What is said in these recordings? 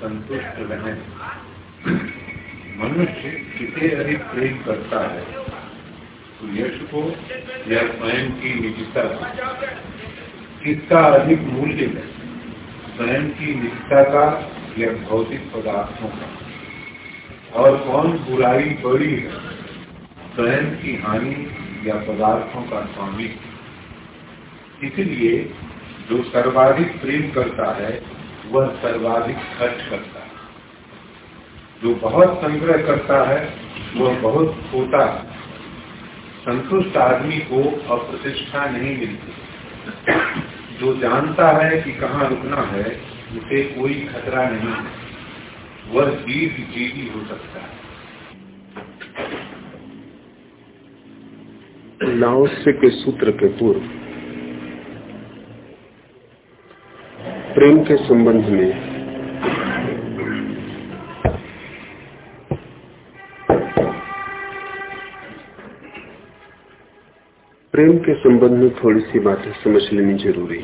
संतुष्ट रहने मनुष्य किसे अधिक प्रेम करता है तो यश को या स्वयं की निजता किसका अधिक मूल्य है स्वयं की निजता का या भौतिक पदार्थों का और कौन बुराई बड़ी है स्वयं की हानि या पदार्थों का स्वामी इसलिए जो सर्वाधिक प्रेम करता है, वह सर्वाधिक खर्च करता है। जो बहुत संग्रह करता है, वह बहुत खोता है। संतुष्ट आदमी को अप्रतिष्ठा नहीं मिलती। जो जानता है कि कहाँ रुकना है, उसे कोई खतरा नहीं है। वह दीर्घ जीवी हो सकता है। के सूत्र के पूर्व प्रेम के संबंध में। प्रेम के संबंध में थोड़ी सी बातें समझ लेनी ज़रूरी।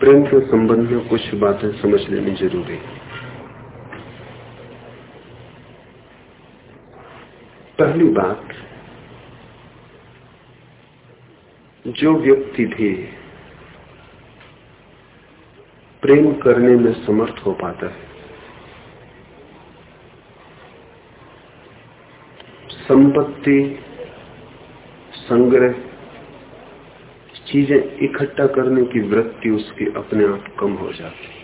प्रेम के संबंध में कुछ बातें समझ लेनी ज़रूरी। पहली बात जो व्यक्ति भी प्रेम करने में समर्थ हो पाता है, संपत्ति, संग्रह, चीज़ें इकट्ठा करने की वृत्ति उसकी अपने आप कम हो जाती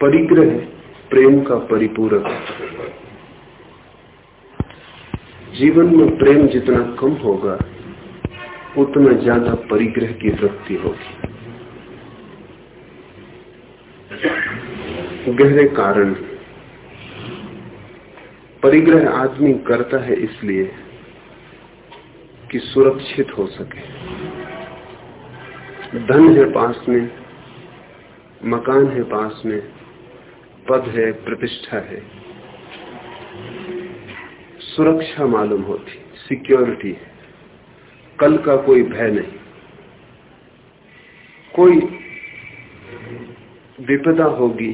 परिग्रह, प्रेम का परिपूरक। जीवन में प्रेम जितना कम होगा, उतना ज़्यादा परिग्रह की वृत्ति होगी। गहरे कारण। परिग्रह आदमी करता है इसलिए कि सुरक्षित हो सके। धन है पास में, मकान है पास में, पद है, प्रतिष्ठा है। सुरक्षा मालूम होती सिक्योरिटी है। कल का कोई भय नहीं। कोई विपदा होगी,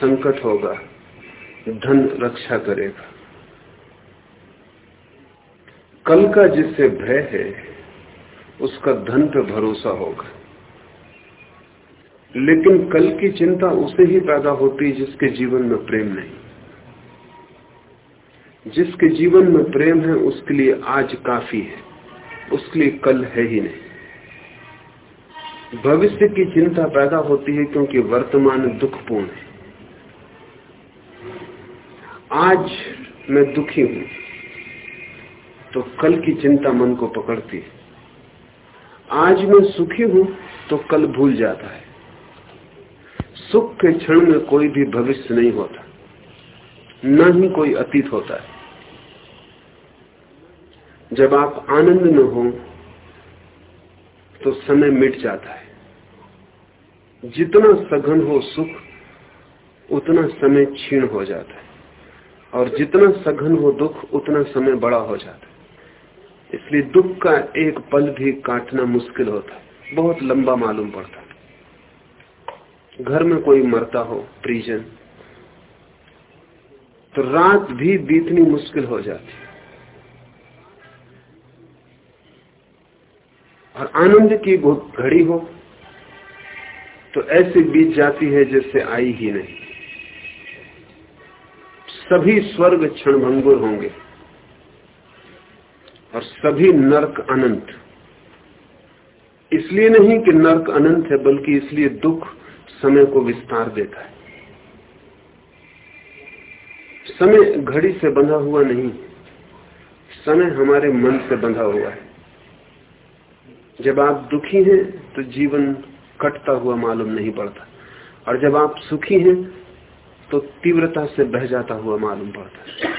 संकट होगा, धन रक्षा करेगा। कल का जिससे भय है, उसका धन पे भरोसा होगा। लेकिन कल की चिंता उसे ही पैदा होती जिसके जीवन में प्रेम नहीं। जिसके जीवन में प्रेम है, उसके लिए आज काफ़ी है। उसके लिए कल है ही नहीं। भविष्य की चिंता पैदा होती है क्योंकि वर्तमान दुखपूर्ण है। आज मैं दुखी हूँ तो कल की चिंता मन को पकड़ती है। आज मैं सुखी हूँ तो कल भूल जाता है। सुख के क्षण में कोई भी भविष्य नहीं होता, न ही कोई अतीत होता है। जब आप आनंद में हो तो समय मिट जाता है। जितना सघन हो सुख, उतना समय क्षीण हो जाता है। और जितना सघन हो दुख, उतना समय बड़ा हो जाता है। इसलिए दुख का एक पल भी काटना मुश्किल होता है। बहुत लंबा मालूम पड़ता है। घर में कोई मरता हो प्रिजन तो रात भी बीतनी मुश्किल हो जाती है। और आनंद की बहुत घड़ी हो तो ऐसे बीत जाती है जैसे आई ही नहीं। सभी स्वर्ग क्षणभंगुर होंगे और सभी नरक अनंत। इसलिए नहीं कि नरक अनंत है, बल्कि इसलिए दुख समय को विस्तार देता है। समय घड़ी से बंधा हुआ नहीं, समय हमारे मन से बंधा हुआ है। जब आप दुखी हैं तो जीवन कटता हुआ मालूम नहीं पड़ता। और जब आप सुखी हैं तो तीव्रता से बह जाता हुआ मालूम पड़ता है।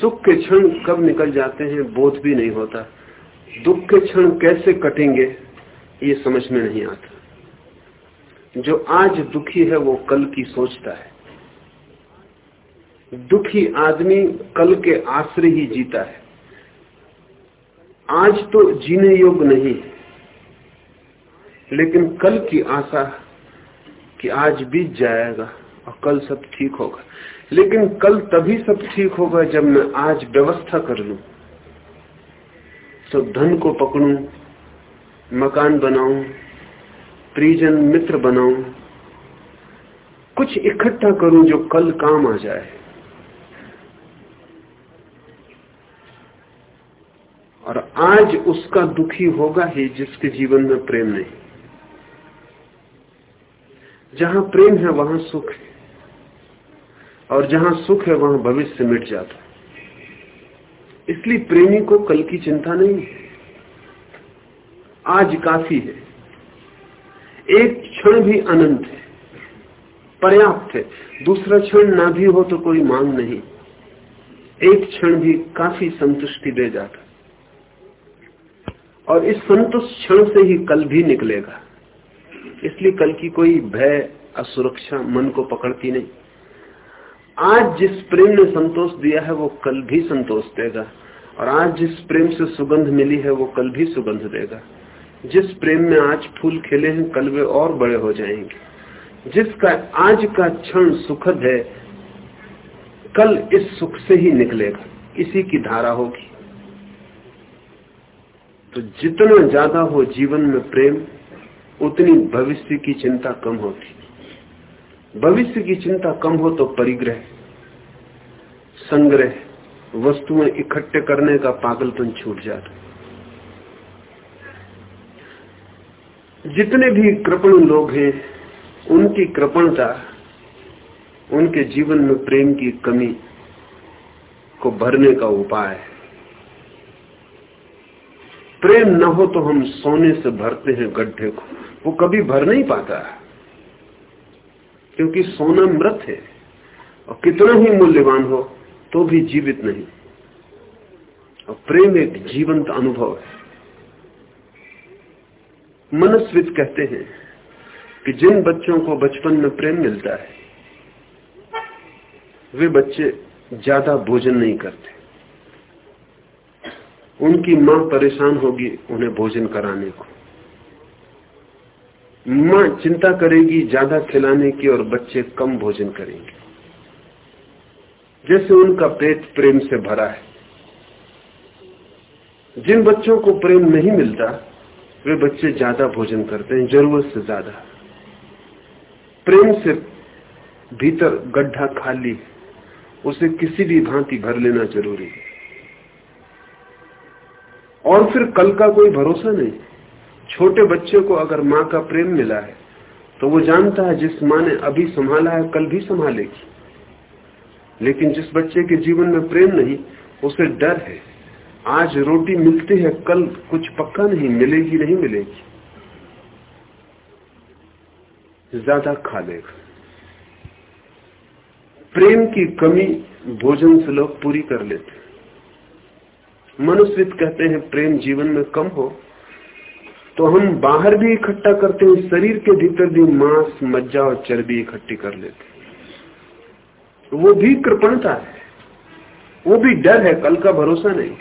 सुख के क्षण कब निकल जाते हैं, बोध भी नहीं होता। दुख के क्षण कैसे कटेंगे, ये समझ में नहीं आता। जो आज दुखी है, वो कल की सोचता है। दुखी आदमी कल के आश्रय ही जीता है। आज तो जीने योग्य नहीं। लेकिन कल की आशा कि आज बीत जाएगा और कल सब ठीक होगा। लेकिन कल तभी सब ठीक होगा जब मैं आज व्यवस्था कर लू। तो धन को पकड़ू, मकान बनाऊ, परिजन मित्र बनाऊ, कुछ इकट्ठा करूँ जो कल काम आ जाए। और आज उसका दुखी होगा ही जिसके जीवन में प्रेम नहीं। जहाँ प्रेम है, वहाँ सुख है। और जहाँ सुख है, वहाँ भविष्य मिट जाता है। इसलिए प्रेमी को कल की चिंता नहीं है। आज काफ़ी है। एक क्षण भी अनंत है। पर्याप्त है। दूसरा क्षण ना भी हो तो कोई मांग नहीं। एक क्षण भी काफ़ी संतुष्टि दे जाता और इस संतुष्ट क्षण से ही कल भी निकलेगा। इसलिए कल की कोई भय असुरक्षा मन को पकड़ती नहीं। आज जिस प्रेम ने संतोष दिया है, वो कल भी संतोष देगा। और आज जिस प्रेम से सुगंध मिली है, वो कल भी सुगंध देगा। जिस प्रेम में आज फूल खिले हैं, कल वे और बड़े हो जाएँगे। जिसका आज का क्षण सुखद है, कल इस सुख से ही निकलेगा। इसी की धारा होगी। तो जितना ज़्यादा हो जीवन में प्रेम, उतनी भविष्य की चिंता कम होती। भविष्य की चिंता कम हो तो परिग्रह, संग्रह, वस्तुएँ इकट्ठे करने का पागलपन छूट जाता। जितने भी कृपण लोग हैं, उनकी कृपणता, उनके जीवन में प्रेम की कमी को भरने का उपाय है। प्रेम न हो तो हम सोने से भरते हैं गड्ढे को। वो कभी भर नहीं पाता। क्योंकि सोना मृत है। और कितना ही मूल्यवान हो तो भी जीवित नहीं। और प्रेम एक जीवंत अनुभव है। मनस्वित कहते हैं कि जिन बच्चों को बचपन में प्रेम मिलता है, वे बच्चे ज़्यादा भोजन नहीं करते। उनकी माँ परेशान होगी उन्हें भोजन कराने को। माँ चिंता करेगी ज़्यादा खिलाने की और बच्चे कम भोजन करेंगे। जैसे उनका पेट प्रेम से भरा है। जिन बच्चों को प्रेम नहीं मिलता, वे बच्चे ज़्यादा भोजन करते हैं, ज़रूरत से ज़्यादा। प्रेम से भीतर गड्ढा खाली उसे किसी भी भांति भर लेना ज़रूरी है। और फिर कल का कोई भरोसा नहीं। छोटे बच्चे को अगर माँ का प्रेम मिला है तो वो जानता है जिस माँ ने अभी संभाला है, कल भी संभालेगी। लेकिन जिस बच्चे के जीवन में प्रेम नहीं, उसे डर है। आज रोटी मिलती है, कल कुछ पक्का नहीं, मिलेगी नहीं मिलेगी। ज़्यादा खा लेगा। प्रेम की कमी भोजन से लोग पूरी कर लेते मनुष्य कहते हैं, प्रेम जीवन में कम हो तो हम बाहर भी इकट्ठा करते हैं, शरीर के भीतर भी मांस, मज्जा और चर्बी इकट्ठी कर लेते वो भी कृपणता है, वो भी डर है, कल का भरोसा नहीं।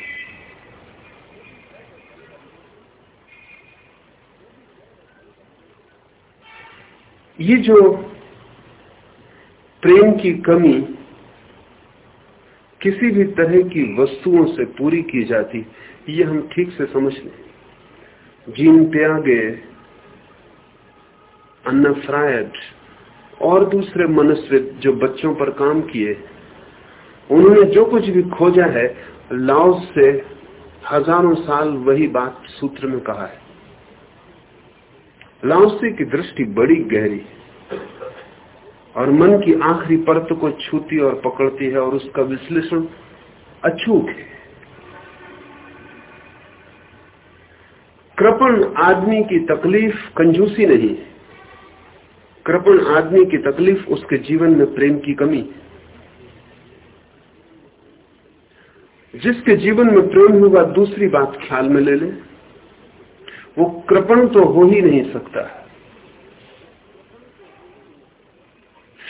ये जो प्रेम की कमी किसी भी तरह की वस्तुओं से पूरी की जाती, ये हम ठीक से समझ लें। जीन त्यागे, अन्ना फ्रायड, और दूसरे मनुष्य जो बच्चों पर काम किए, उन्होंने जो कुछ भी खोजा है लाओस से हज़ारों साल वही बात सूत्र में कहा है। लाओसी की दृष्टि बड़ी गहरी। और मन की आखिरी परत को छूती और पकड़ती है और उसका विश्लेषण अचूक है। कृपण आदमी की तकलीफ़ कंजूसी नहीं है। कृपण आदमी की तकलीफ़ उसके जीवन में प्रेम की कमी है। जिसके जीवन में प्रेम होगा, दूसरी बात ख्याल में ले ले। वो कृपण तो हो ही नहीं सकता।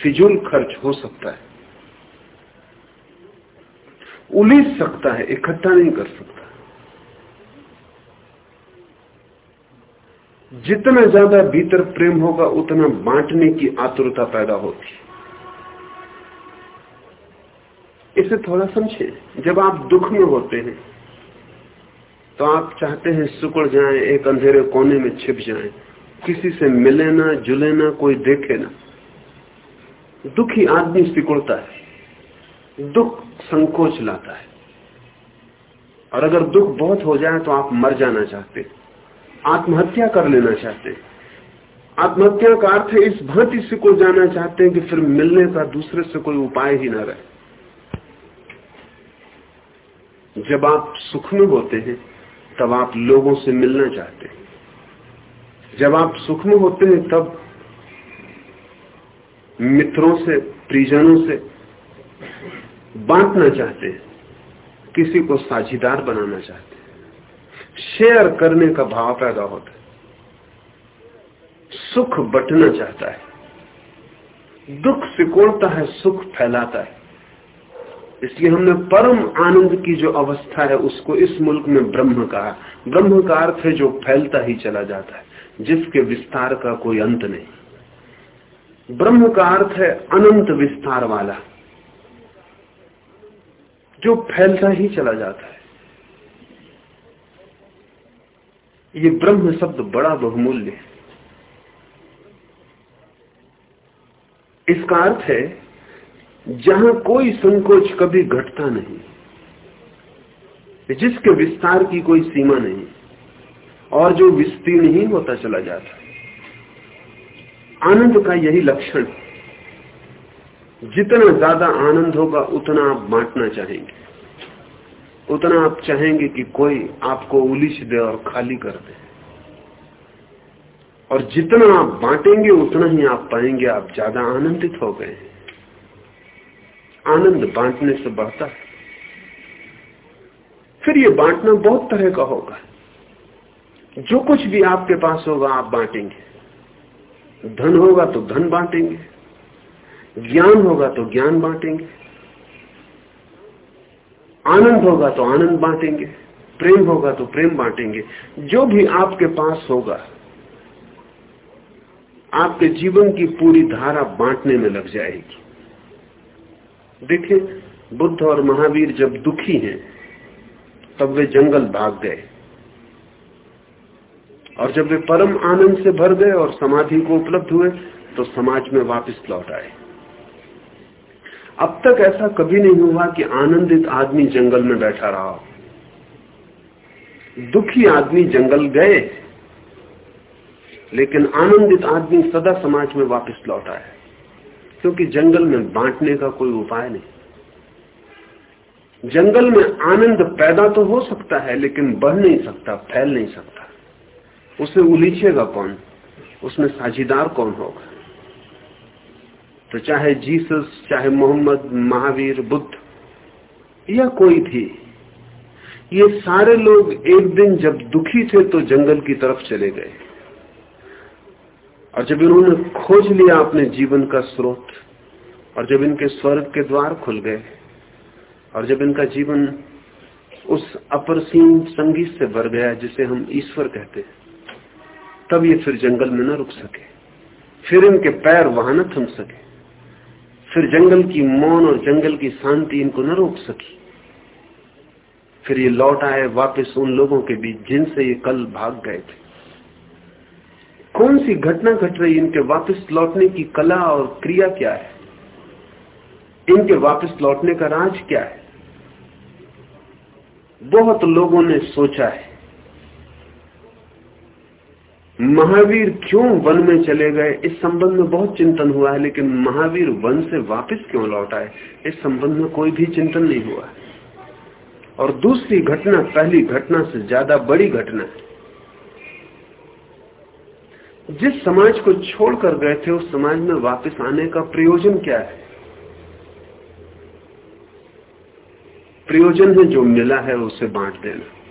फिजूल खर्च हो सकता है। उलीझ सकता है, इकट्ठा नहीं कर सकता। जितना ज़्यादा भीतर प्रेम होगा, उतना बांटने की आतुरता पैदा होती इसे थोड़ा समझे। जब आप दुख में होते हैं तो आप चाहते हैं सुकड़ जाएँ, एक अंधेरे कोने में छिप जाएँ। किसी से मिले ना, जुले ना, कोई देखे ना। दुखी आदमी सिकुड़ता है। दुख संकोच लाता है। और अगर दुख बहुत हो जाए तो आप मर जाना चाहते आत्महत्या कर लेना चाहते आत्महत्या का अर्थ इस भांति सिकुड़ जाना चाहते हैं कि फिर मिलने का दूसरे से कोई उपाय ही ना रहे। जब आप सुख में होते हैं, तब आप लोगों से मिलना चाहते हैं। जब आप सुख में होते हैं, तब मित्रों से परिजनों से बांटना चाहते हैं, किसी को साझीदार बनाना चाहते हैं। शेयर करने का भाव पैदा होता है। सुख बटना चाहता है। दुख सिकोड़ता है, सुख फैलाता है। इसलिए हमने परम आनंद की जो अवस्था है, उसको इस मुल्क में ब्रह्म कहा। ब्रह्म का अर्थ है जो फैलता ही चला जाता है, जिसके विस्तार का कोई अंत नहीं। ब्रह्म का अर्थ है अनंत विस्तार वाला, जो फैलता ही चला जाता है। ये ब्रह्म शब्द बड़ा बहुमूल्य है। इसका अर्थ है, जहाँ कोई संकोच कभी घटता नहीं, जिसके विस्तार की कोई सीमा नहीं, और जो विस्तीर्ण ही होता चला जाता आनंद का यही लक्षण जितना ज़्यादा आनंद होगा, उतना आप बांटना चाहेंगे। उतना आप चाहेंगे कि कोई आपको उलिछ दे और खाली कर दे। और जितना आप बांटेंगे, उतना ही आप पाएँगे, आप ज़्यादा आनंदित हो गए आनंद बांटने से बढ़ता है। फिर ये बांटना बहुत तरह का होगा। जो कुछ भी आपके पास होगा, आप बांटेंगे। धन होगा तो धन बांटेंगे। ज्ञान होगा तो ज्ञान बांटेंगे। आनंद होगा तो आनंद बांटेंगे। प्रेम होगा तो प्रेम बांटेंगे। जो भी आपके पास होगा, आपके जीवन की पूरी धारा बांटने में लग जाएगी। देखिए, बुद्ध और महावीर जब दुखी हैं, तब वे जंगल भाग गए। और जब वे परम आनंद से भर गए और समाधि को उपलब्ध हुए तो समाज में वापस लौट आए। अब तक ऐसा कभी नहीं हुआ कि आनंदित आदमी जंगल में बैठा रहा दुखी आदमी जंगल गए, लेकिन आनंदित आदमी सदा समाज में वापस लौट आए, क्योंकि जंगल में बांटने का कोई उपाय नहीं। जंगल में आनंद पैदा तो हो सकता है, लेकिन बढ़ नहीं सकता, फैल नहीं सकता। उसे उलीचेगा कौन? उसमें साझीदार कौन होगा? तो चाहे जीसस, चाहे मोहम्मद, महावीर, बुद्ध, या कोई भी, ये सारे लोग एक दिन जब दुखी थे तो जंगल की तरफ़ चले गए। और जब इन्होंने खोज लिया अपने जीवन का स्रोत, और जब इनके स्वर्ग के द्वार खुल गए, और जब इनका जीवन उस अपरसीम संगीत से भर गया जिसे हम ईश्वर कहते हैं। तब ये फिर जंगल में न रुक सके। फिर इनके पैर वहाँ न थम सके। फिर जंगल की मौन और जंगल की शांति इनको न रोक सकी। फिर ये लौट आए वापस उन लोगों के बीच जिनसे ये कल भाग गए थे। कौन सी घटना घट रही? इनके वापस लौटने की कला और क्रिया क्या है? इनके वापस लौटने का राज क्या है? बहुत लोगों ने सोचा है। महावीर क्यों वन में चले गए? इस संबंध में बहुत चिंतन हुआ है, लेकिन महावीर वन से वापस क्यों लौट आए? इस संबंध में कोई भी चिंतन नहीं हुआ और दूसरी घटना, पहली घटना से ज़्यादा बड़ी घटना है। जिस समाज को छोड़कर गए थे, उस समाज में वापस आने का प्रयोजन क्या है? प्रयोजन है जो मिला है, उसे बांट देना।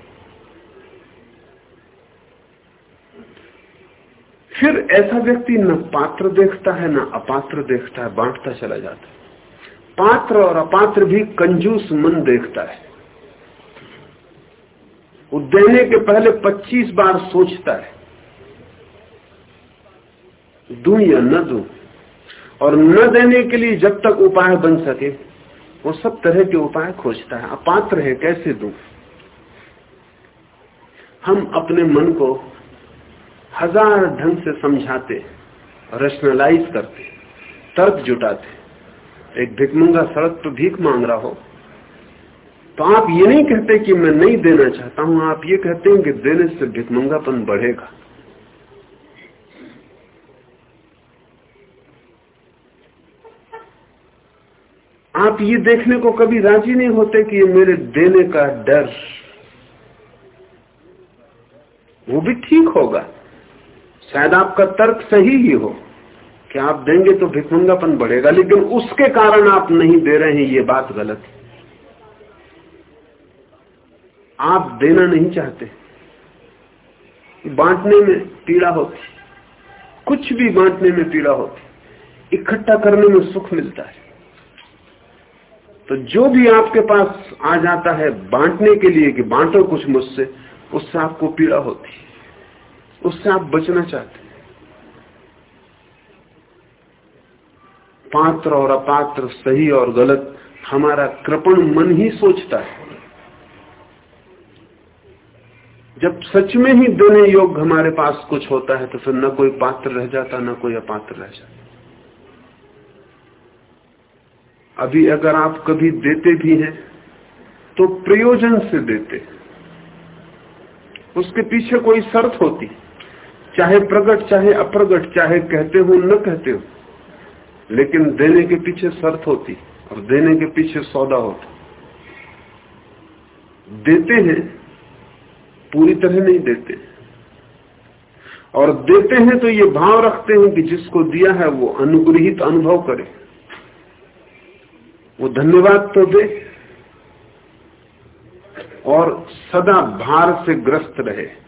फिर ऐसा व्यक्ति न पात्र देखता है, न अपात्र देखता है, बांटता चला जाता है। पात्र और अपात्र भी कंजूस मन देखता है। वो देने के पहले 25 बार सोचता है, दू या न दू, और न देने के लिए जब तक उपाय बन सके, वो सब तरह के उपाय खोजता है। अपात्र है, कैसे दू? हम अपने मन को हज़ार ढंग से समझाते रेशनलाइज करते, तर्क जुटाते। एक भिकमंगा सड़क तो भीख मांग रहा हो। तो आप ये नहीं कहते कि मैं नहीं देना चाहता हूँ, आप ये कहते हैं कि देने से भिकमंगापन बढ़ेगा। आप ये देखने को कभी राज़ी नहीं होते कि ये मेरे देने का डर, वो भी ठीक होगा। शायद आपका तर्क सही ही हो कि आप देंगे तो भिकमंगापन बढ़ेगा, लेकिन उसके कारण आप नहीं दे रहे हैं, ये बात गलत है। आप देना नहीं चाहते। बांटने में पीड़ा होती कुछ भी बांटने में पीड़ा होती इकट्ठा करने में सुख मिलता है। तो जो भी आपके पास आ जाता है बांटने के लिए कि बांटो कुछ मुझसे, उससे आपको पीड़ा होती उससे आप बचना चाहते हैं। पात्र और अपात्र सही और गलत, हमारा कृपण मन ही सोचता है। जब सच में ही देने योग हमारे पास कुछ होता है तो फिर न कोई पात्र रह जाता, न कोई अपात्र रह जाता। अभी अगर आप कभी देते भी हैं तो प्रयोजन से देते उसके पीछे कोई शर्त होती चाहे प्रकट चाहे अप्रगट, चाहे कहते हो, न कहते हो, लेकिन देने के पीछे शर्त होती और देने के पीछे सौदा होता। देते हैं, पूरी तरह नहीं देते। और देते हैं तो ये भाव रखते हैं कि जिसको दिया है वो अनुग्रहित अनुभव करे। वो धन्यवाद तो दे और सदा भार से ग्रस्त रहे।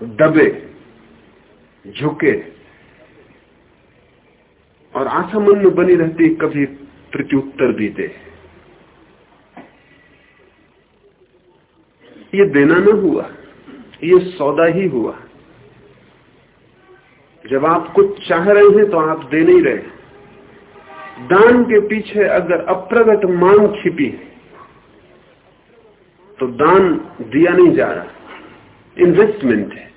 दबे, झुके और आशा मन में बनी रहती कभी प्रत्युत्तर भी दे ये देना न हुआ, ये सौदा ही हुआ। जब आप कुछ चाह रहे हैं तो आप दे नहीं रहे। दान के पीछे अगर अप्रगट मांग छिपी तो दान दिया नहीं जा रहा। इन्वेस्टमेंट है।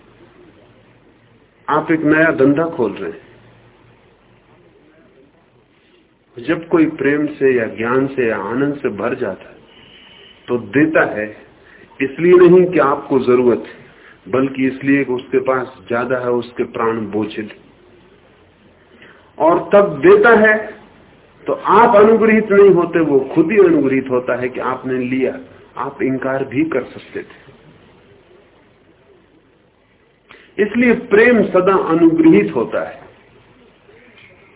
आप एक नया धंधा खोल रहे हैं। जब कोई प्रेम से या ज्ञान से या आनंद से भर जाता है तो देता है। इसलिए नहीं कि आपको ज़रूरत है, बल्कि इसलिए कि उसके पास ज़्यादा है, उसके प्राण बोझिल। और तब देता है तो आप अनुग्रहित नहीं होते, वो खुद ही अनुग्रहित होता है कि आपने लिया, आप इंकार भी कर सकते थे। इसलिए प्रेम सदा अनुग्रहित होता है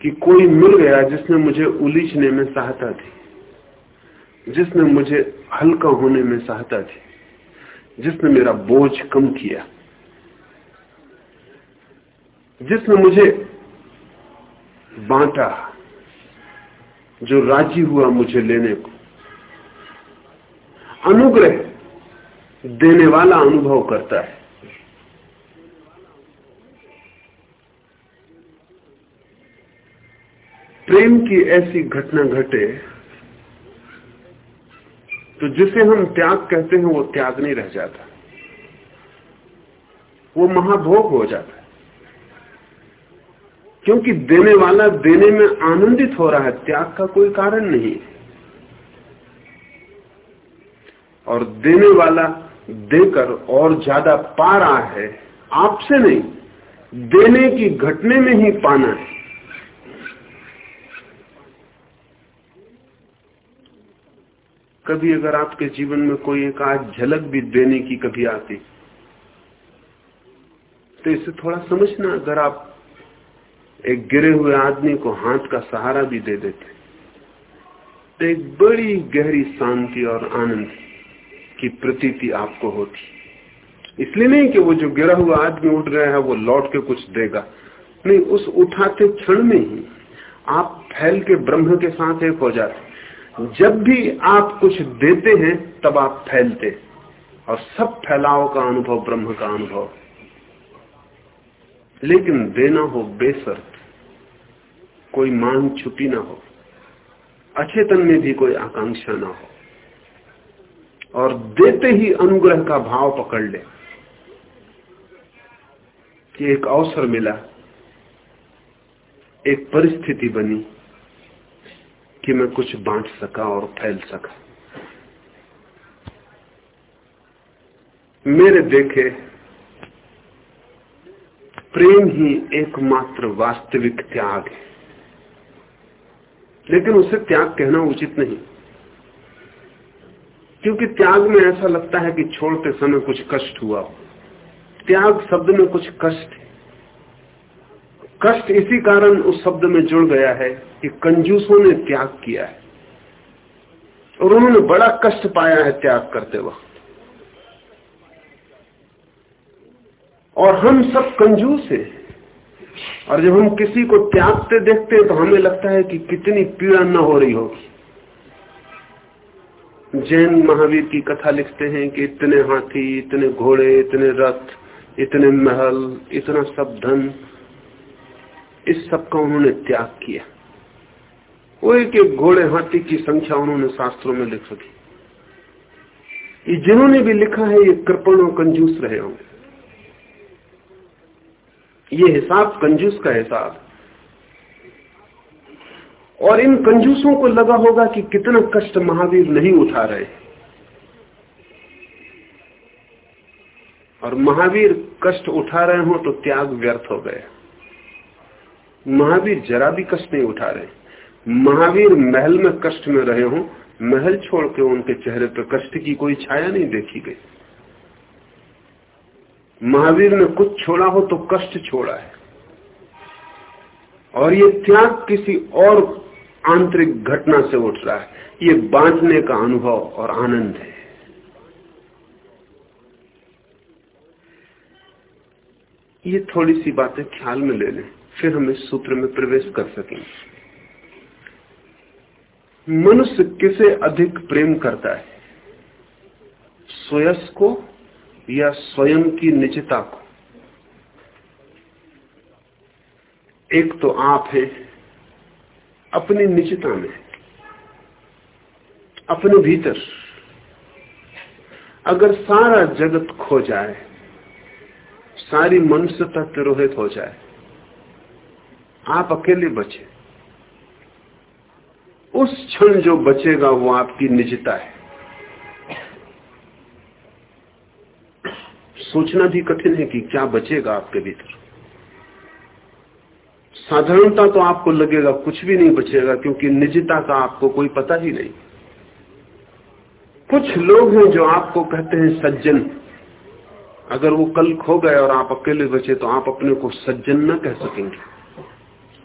कि कोई मिल गया जिसने मुझे उलीझने में सहायता दी, जिसने मुझे हल्का होने में सहायता दी, जिसने मेरा बोझ कम किया, जिसने मुझे बांटा, जो राज़ी हुआ मुझे लेने को। अनुग्रह देने वाला अनुभव करता है। प्रेम की ऐसी घटना घटे तो जिसे हम त्याग कहते हैं, वो त्याग नहीं रह जाता। वो महाभोग हो जाता है। क्योंकि देने वाला देने में आनंदित हो रहा है, त्याग का कोई कारण नहीं। और देने वाला देकर और ज़्यादा पा रहा है, आपसे नहीं, देने की घटने में ही पाना है। कभी अगर आपके जीवन में कोई एक आज झलक भी देने की कभी आती तो इसे थोड़ा समझना, अगर आप एक गिरे हुए आदमी को हाथ का सहारा भी दे देते तो एक बड़ी गहरी शांति और आनंद की प्रतीति आपको होती। इसलिए नहीं कि वो जो गिरा हुआ आदमी उठ रहा है, वो लौट के कुछ देगा। नहीं, उस उठाते क्षण में ही आप फैल के ब्रह्म के साथ एक हो जाते। जब भी आप कुछ देते हैं, तब आप फैलते और सब फैलाव का अनुभव, ब्रह्म का अनुभव। लेकिन देना हो बेसर्त, कोई मांग छुपी ना हो। अचेतन में भी कोई आकांक्षा ना हो। और देते ही अनुग्रह का भाव पकड़ ले, कि एक अवसर मिला, एक परिस्थिति बनी कि मैं कुछ बांट सका और फैल सका। मेरे देखे, प्रेम ही एकमात्र वास्तविक त्याग है। लेकिन उसे त्याग कहना उचित नहीं। क्योंकि त्याग में ऐसा लगता है कि छोड़ते समय कुछ कष्ट हुआ हो। त्याग शब्द में कुछ कष्ट है। कष्ट इसी कारण उस शब्द में जुड़ गया है कि कंजूसों ने त्याग किया है। और उन्होंने बड़ा कष्ट पाया है त्याग करते वक्त। और हम सब कंजूस हैं। और जब हम किसी को त्यागते देखते हैं तो हमें लगता है कि कितनी पीड़ा न हो रही होगी। जैन महावीर की कथा लिखते हैं कि इतने हाथी, इतने घोड़े, इतने रथ, इतने महल, इतना सब धन इस सब का उन्होंने त्याग किया। वो एक एक घोड़े हाथी की संख्या उन्होंने शास्त्रों में लिख रखी ये जिन्होंने भी लिखा है, ये कृपण और कंजूस रहे होंगे। ये हिसाब कंजूस का हिसाब। और इन कंजूसों को लगा होगा कि कितना कष्ट महावीर नहीं उठा रहे। और महावीर कष्ट उठा रहे हो तो त्याग व्यर्थ हो गए। महावीर जरा भी कष्ट नहीं उठा रहे। महावीर महल में कष्ट में रहे हो, महल छोड़ के उनके चेहरे पर कष्ट की कोई छाया नहीं देखी गई। महावीर ने कुछ छोड़ा हो तो कष्ट छोड़ा है। और ये त्याग किसी और आंतरिक घटना से उठ रहा है। ये बांटने का अनुभव और आनंद है। ये थोड़ी सी बातें ख्याल में ले लें। फिर हम इस सूत्र में प्रवेश कर सकेंगे मनुष्य किसे अधिक प्रेम करता है? स्वयं को या स्वयं की निजता को? एक तो आप है, अपनी निजता में अपने भीतर। अगर सारा जगत खो जाए, सारी मनुष्यता तिरोहित हो जाए आप अकेले बचे। उस क्षण जो बचेगा वो आपकी निजता है। सोचना भी कठिन है कि क्या बचेगा आपके भीतर। साधारणता तो आपको लगेगा कुछ भी नहीं बचेगा, क्योंकि निजता का आपको कोई पता ही नहीं। कुछ लोग हैं जो आपको कहते हैं सज्जन। अगर वो कल खो गए और आप अकेले बचे तो आप अपने को सज्जन न कह सकेंगे।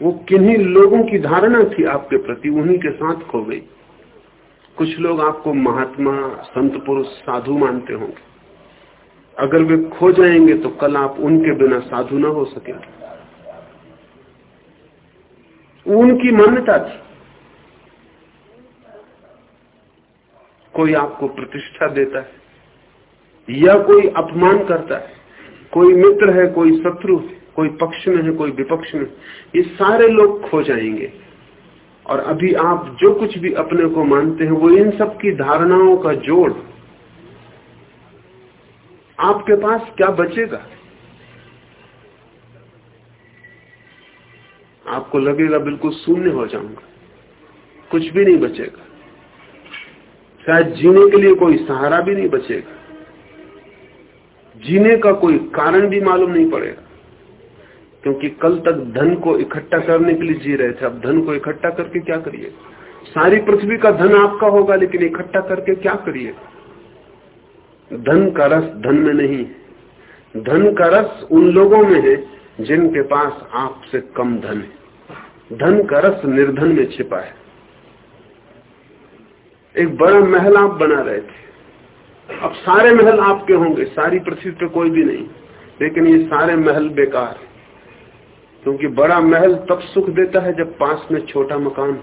वो किन्हीं लोगों की धारणा थी आपके प्रति, उन्हीं के साथ खो गई। कुछ लोग आपको महात्मा, संत पुरुष, साधु मानते होंगे। अगर वे खो जाएँगे तो कल आप उनके बिना साधु ना हो सकेंगे उनकी मान्यता थी। कोई आपको प्रतिष्ठा देता है या कोई अपमान करता है, कोई मित्र है, कोई शत्रु है कोई पक्ष में है, कोई विपक्ष में। ये सारे लोग खो जाएँगे। और अभी आप जो कुछ भी अपने को मानते हैं, वो इन सब की धारणाओं का जोड़। आपके पास क्या बचेगा? आपको लगेगा, बिल्कुल शून्य हो जाऊँगा। कुछ भी नहीं बचेगा। शायद जीने के लिए कोई सहारा भी नहीं बचेगा। जीने का कोई कारण भी मालूम नहीं पड़ेगा। क्योंकि कल तक धन को इकट्ठा करने के लिए जी रहे थे। अब धन को इकट्ठा करके क्या करिए? सारी पृथ्वी का धन आपका होगा, लेकिन इकट्ठा करके क्या करिए? धन का रस धन में नहीं धन का रस उन लोगों में है जिनके पास आपसे कम धन है। धन का रस निर्धन में छिपा है। एक बड़ा महल आप बना रहे थे। अब सारे महल आपके होंगे, सारी पृथ्वी पे कोई भी नहीं। लेकिन ये सारे महल बेकार है। क्योंकि बड़ा महल तब सुख देता है जब पास में छोटा मकान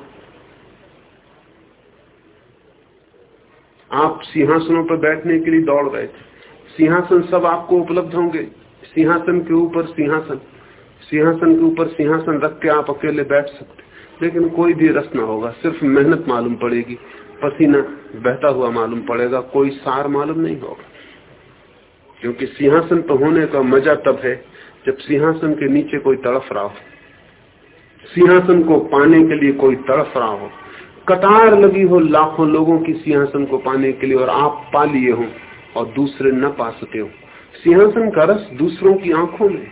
आप सिंहासनों पर बैठने के लिए दौड़ रहे थे। सिंहासन सब आपको उपलब्ध होंगे। सिंहासन के ऊपर सिंहासन। सिंहासन के ऊपर सिंहासन रख के आप अकेले बैठ सकते लेकिन कोई भी रस ना होगा, सिर्फ़ मेहनत मालूम पड़ेगी। पसीना बहता हुआ मालूम पड़ेगा, कोई सार मालूम नहीं होगा। क्योंकि सिंहासन पर होने का मज़ा तब है जब सिंहासन के नीचे कोई तड़फ रहा हो, सिंहासन को पाने के लिए कोई तड़फ रहा हो, कतार लगी हो लाखों लोगों की सिंहासन को पाने के लिए और आप पा लिए हो और दूसरे न पा सके हो। सिंहासन का रस दूसरों की आँखों में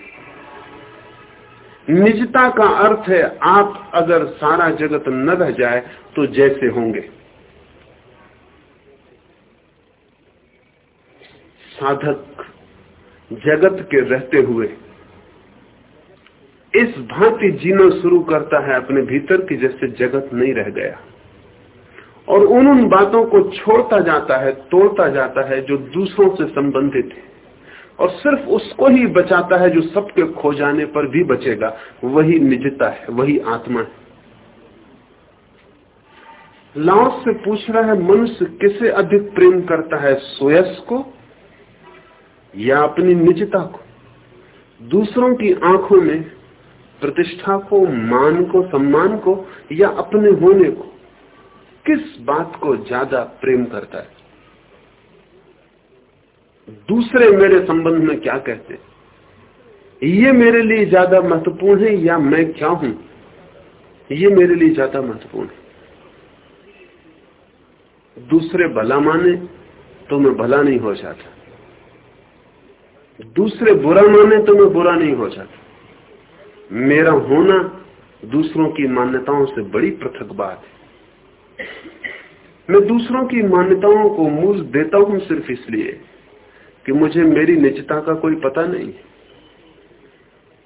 निजता का अर्थ है, आप अगर सारा जगत न रह जाए तो जैसे होंगे। साधक जगत के रहते हुए इस भांति जीना शुरू करता है अपने भीतर की जैसे जगत नहीं रह गया। और उन उन बातों को छोड़ता जाता है, तोड़ता जाता है जो दूसरों से संबंधित है। और सिर्फ़ उसको ही बचाता है जो सबके खो जाने पर भी बचेगा। वही निजता है, वही आत्मा है। लाओस से पूछ रहा है, मनुष्य किसे अधिक प्रेम करता है सोयस को या अपनी निजता को? दूसरों की आँखों में प्रतिष्ठा को, मान को, सम्मान को या अपने होने को, किस बात को ज़्यादा प्रेम करता है? दूसरे मेरे संबंध में क्या कहते हैं? ये मेरे लिए ज़्यादा महत्वपूर्ण है या मैं क्या हूँ? ये मेरे लिए ज़्यादा महत्वपूर्ण है। दूसरे भला माने तो मैं भला नहीं हो जाता। दूसरे बुरा माने तो मैं बुरा नहीं हो जाता। मेरा होना दूसरों की मान्यताओं से बड़ी पृथक बात है। मैं दूसरों की मान्यताओं को मूल देता हूँ सिर्फ़ इसलिए कि मुझे मेरी निजता का कोई पता नहीं है।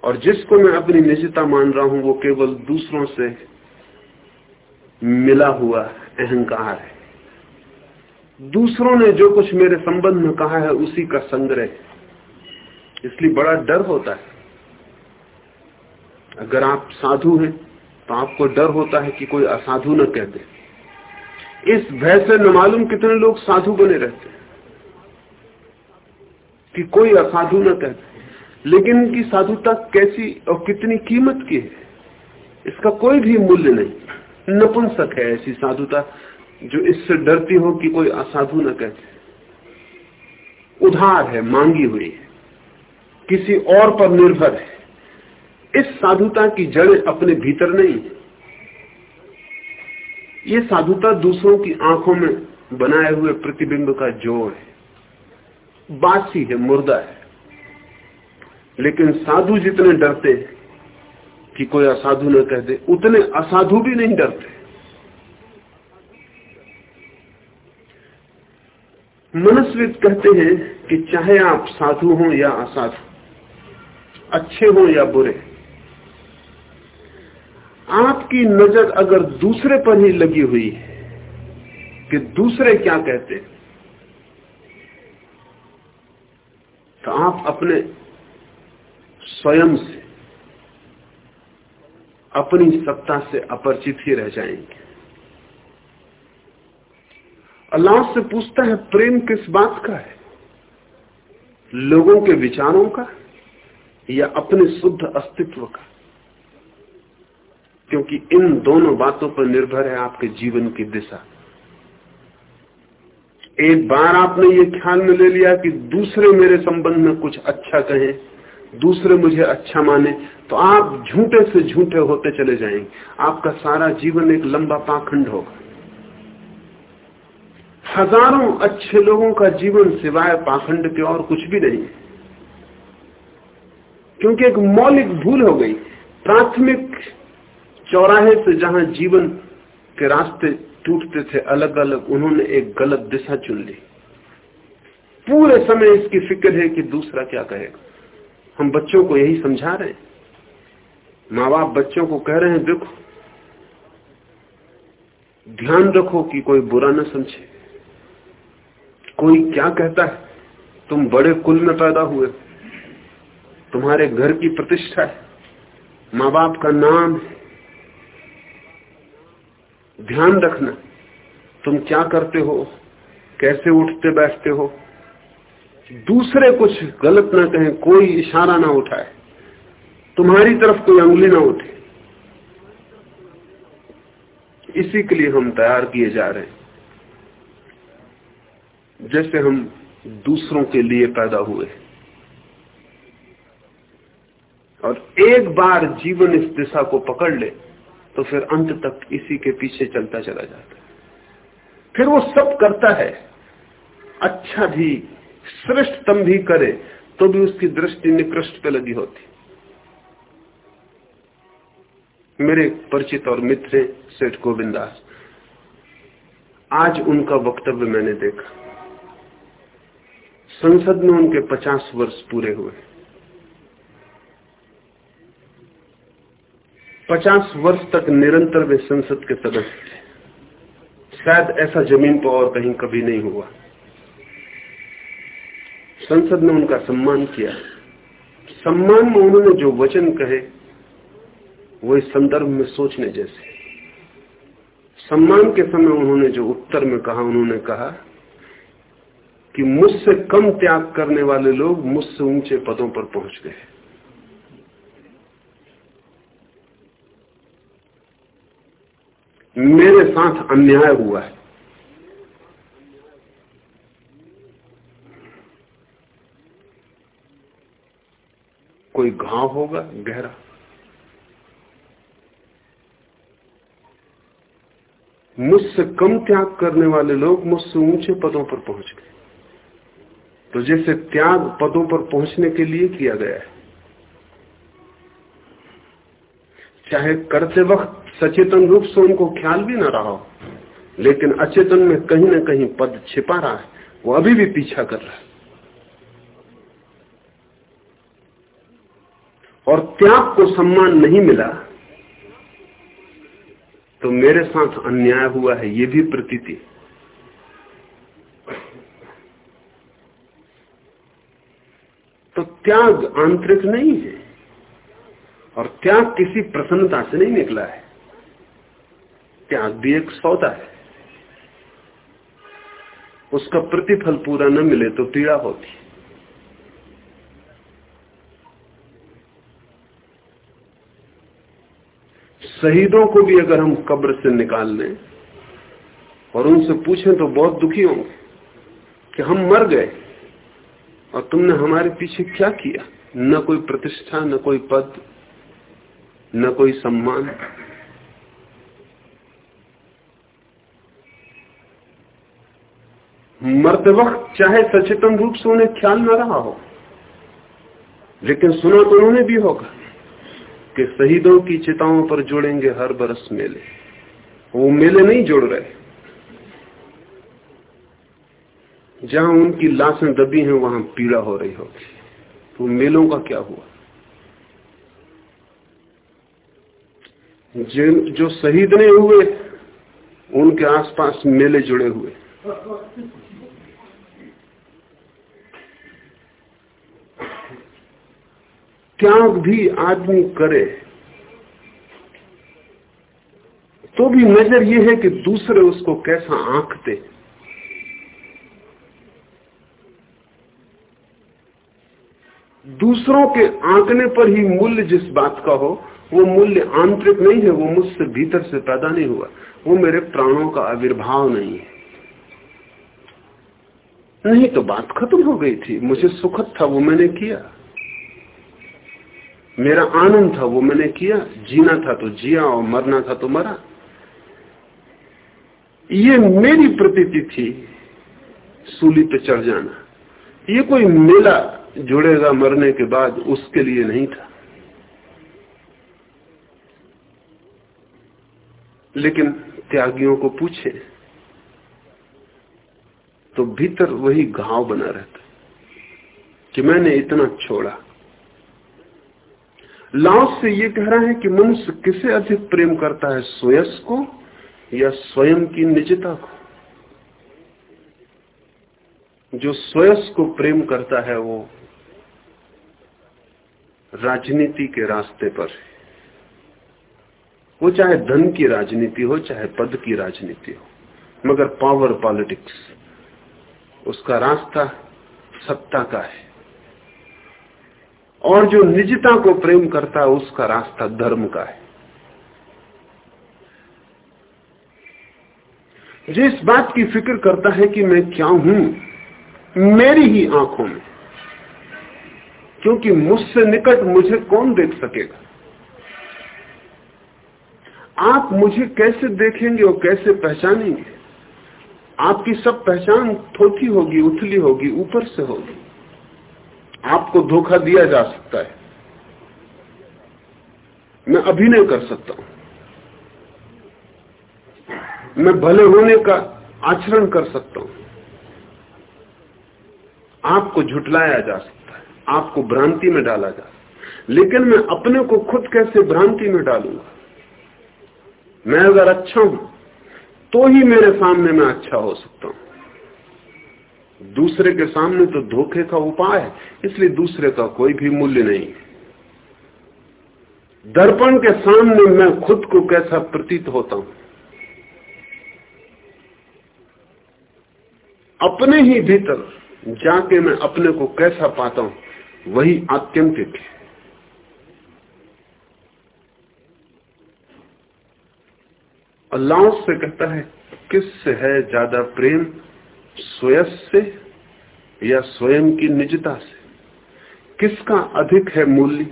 और जिसको मैं अपनी निजता मान रहा हूँ, वो केवल दूसरों से मिला हुआ अहंकार है। दूसरों ने जो कुछ मेरे संबंध में कहा है, उसी का संग्रह इसलिए बड़ा डर होता है। अगर आप साधु हैं तो आपको डर होता है कि कोई असाधु न कह दे। इस भय से न मालूम कितने लोग साधु बने रहते हैं, कि कोई असाधु न कह दे। लेकिन इनकी साधुता कैसी और कितनी कीमत की है, इसका कोई भी मूल्य नहीं। नपुंसक है ऐसी साधुता जो इससे डरती हो कि कोई असाधु न कहते उधार है, मांगी हुई है। किसी और पर निर्भर है। इस साधुता की जड़ अपने भीतर नहीं है। ये साधुता दूसरों की आँखों में बनाए हुए प्रतिबिंब का जोड़ है। बासी है, मुर्दा है। लेकिन साधु जितने डरते कि कोई असाधु न कह दे, उतने असाधु भी नहीं डरते। मनस्वित कहते हैं कि चाहे आप साधु हो या असाधु, अच्छे हो या बुरे आपकी नज़र अगर दूसरे पर ही लगी हुई है, कि दूसरे क्या कहते तो आप अपने स्वयं से, अपनी सत्ता से अपरिचित ही रह जाएँगे। अल्लाह से पूछता है, प्रेम किस बात का है? लोगों के विचारों का या अपने शुद्ध अस्तित्व का? क्योंकि इन दोनों बातों पर निर्भर है आपके जीवन की दिशा। एक बार आपने ये ख्याल में ले लिया कि दूसरे मेरे संबंध में कुछ अच्छा कहें, दूसरे मुझे अच्छा माने तो आप झूठे से झूठे होते चले जाएँगे। आपका सारा जीवन एक लंबा पाखंड होगा। हज़ारों अच्छे लोगों का जीवन सिवाय पाखंड के और कुछ भी नहीं क्योंकि एक मौलिक भूल हो गई। प्राथमिक चौराहे से जहाँ जीवन के रास्ते टूटते थे अलग अलग उन्होंने एक गलत दिशा चुन ली। पूरे समय इसकी फ़िक्र है कि दूसरा क्या कहेगा। हम बच्चों को यही समझा रहे हैं। माँ बाप बच्चों को कह रहे हैं, देखो, ध्यान रखो कि कोई बुरा न समझे। कोई क्या कहता है? तुम बड़े कुल में पैदा हुए। तुम्हारे घर की प्रतिष्ठा है। माँ बाप का नाम है। ध्यान रखना। तुम क्या करते हो? कैसे उठते बैठते हो? दूसरे कुछ गलत ना कहें, कोई इशारा ना उठाए। तुम्हारी तरफ़ कोई अंगुली ना उठे। इसी के लिए हम तैयार किए जा रहे हैं। जैसे हम दूसरों के लिए पैदा हुए। और एक बार जीवन इस दिशा को पकड़ ले। तो फिर अंत तक इसी के पीछे चलता चला जाता है। फिर वो सब करता है। अच्छा भी, श्रेष्ठतम भी करे तो भी उसकी दृष्टि निकृष्ट पे लगी होती। मेरे परिचित और मित्र सेठ गोविंदास। आज उनका वक्तव्य मैंने देखा। संसद में उनके 50 वर्ष पूरे हुए। 50 वर्ष तक निरंतर वे संसद के सदस्य थे। शायद ऐसा ज़मीन पर और कहीं कभी नहीं हुआ। संसद ने उनका सम्मान किया। सम्मान में उन्होंने जो वचन कहे, वो इस संदर्भ में सोचने जैसे। सम्मान के समय उन्होंने जो उत्तर में कहा, उन्होंने कहा कि मुझसे कम त्याग करने वाले लोग मुझसे ऊँचे पदों पर पहुँच गए। मेरे साथ अन्याय हुआ है। कोई घाव होगा, गहरा। मुझसे कम त्याग करने वाले लोग मुझसे ऊँचे पदों पर पहुँच गए। तो जैसे त्याग पदों पर पहुँचने के लिए किया गया है चाहे करते वक्त सचेतन रूप से उनको ख्याल भी ना रहा हो, लेकिन अचेतन में कहीं ना कहीं पद छिपा रहा है, वो अभी भी पीछा कर रहा है। और त्याग को सम्मान नहीं मिला तो मेरे साथ अन्याय हुआ है, ये भी प्रतीति। तो त्याग आंतरिक नहीं है। और त्याग किसी प्रसन्नता से नहीं निकला है? त्याग भी एक सौदा है? उसका प्रतिफल पूरा न मिले तो पीड़ा होती शहीदों को भी अगर हम कब्र से निकाल लें और उनसे पूछें तो बहुत दुखी होंगे कि हम मर गए और तुमने हमारे पीछे क्या किया? न कोई प्रतिष्ठा, न कोई पद न कोई सम्मान। मरते वक्त चाहे सचेतन रूप से उन्हें ख्याल न रहा हो, लेकिन सुना तो उन्होंने भी होगा कि शहीदों की चिताओं पर जोड़ेंगे हर बरस मेले। वो मेले नहीं जोड़ रहे। जहाँ उनकी लाशें दबी हैं, वहाँ पीड़ा हो रही होगी। तो मेलों का क्या हुआ? जो शहीद नहीं हुए, उनके आसपास मेले जुड़े हुए। त्याग भी आदमी करे तो भी नज़र यह है कि दूसरे उसको कैसा आंकते। दूसरों के आंकने पर ही मूल्य जिस बात का हो वो मूल्य आंतरिक नहीं है, वो मुझसे भीतर से पैदा नहीं हुआ। वो मेरे प्राणों का आविर्भाव नहीं है। नहीं तो बात खत्म हो गई थी। मुझे सुखद था, वो मैंने किया। मेरा आनंद था, वो मैंने किया। जीना था तो जिया और मरना था तो मरा। ये मेरी प्रतीति थी, सूली पे चढ़ जाना। ये कोई मेला जुड़ेगा मरने के बाद, उसके लिए नहीं था। लेकिन त्यागियों को पूछे तो भीतर वही घाव बना रहता कि मैंने इतना छोड़ा। लाओस से ये कह रहा है कि मनुष्य किसे अधिक प्रेम करता है स्वयस को या स्वयं की निजता को? जो स्वयस को प्रेम करता है वो राजनीति के रास्ते पर वो चाहे धन की राजनीति हो, चाहे पद की राजनीति हो, मगर पावर पॉलिटिक्स उसका रास्ता सत्ता का है। और जो निजता को प्रेम करता है, उसका रास्ता धर्म का है। जो इस बात की फ़िक्र करता है कि मैं क्या हूँ, मेरी ही आँखों में, क्योंकि मुझसे निकट मुझे कौन देख सकेगा? आप मुझे कैसे देखेंगे और कैसे पहचानेंगे? आपकी सब पहचान थोथी होगी, उथली होगी, ऊपर से होगी। आपको धोखा दिया जा सकता है। मैं अभिनय कर सकता हूँ। मैं भले होने का आचरण कर सकता हूँ। आपको झुटलाया जा सकता है, आपको भ्रांति में डाला जा सकता है। लेकिन मैं अपने को खुद कैसे भ्रांति में डालूँगा? मैं अगर अच्छा हूँ तो ही मेरे सामने मैं अच्छा हो सकता हूँ। दूसरे के सामने तो धोखे का उपाय है, इसलिए दूसरे का कोई भी मूल्य नहीं दर्पण के सामने मैं खुद को कैसा प्रतीत होता हूँ? अपने ही भीतर जाके मैं अपने को कैसा पाता हूँ, वही आत्यंतिक है। अल्लाह से कहता है, किससे है ज़्यादा प्रेम? स्वयं से या स्वयं की निजता से? किसका अधिक है मूल्य?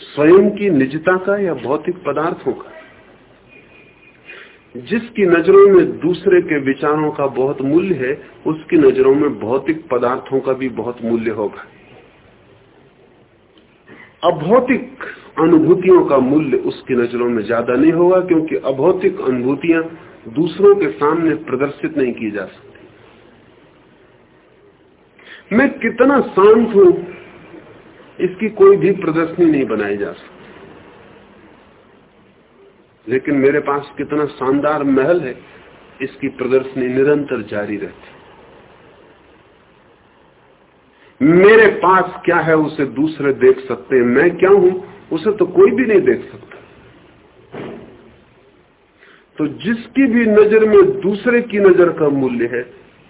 स्वयं की निजता का या भौतिक पदार्थों का? जिसकी नज़रों में दूसरे के विचारों का बहुत मूल्य है, उसकी नज़रों में भौतिक पदार्थों का भी बहुत मूल्य होगा। अभौतिक अनुभूतियों का मूल्य उसकी नज़रों में ज़्यादा नहीं होगा, क्योंकि अभौतिक अनुभूतियाँ दूसरों के सामने प्रदर्शित नहीं की जा सकती। मैं कितना शांत हूँ, इसकी कोई भी प्रदर्शनी नहीं बनाई जा सकती। लेकिन मेरे पास कितना शानदार महल है, इसकी प्रदर्शनी निरंतर जारी रहती। मेरे पास क्या है, उसे दूसरे देख सकते हैं। मैं क्या हूँ, उसे तो कोई भी नहीं देख सकता। तो जिसकी भी नज़र में दूसरे की नज़र का मूल्य है,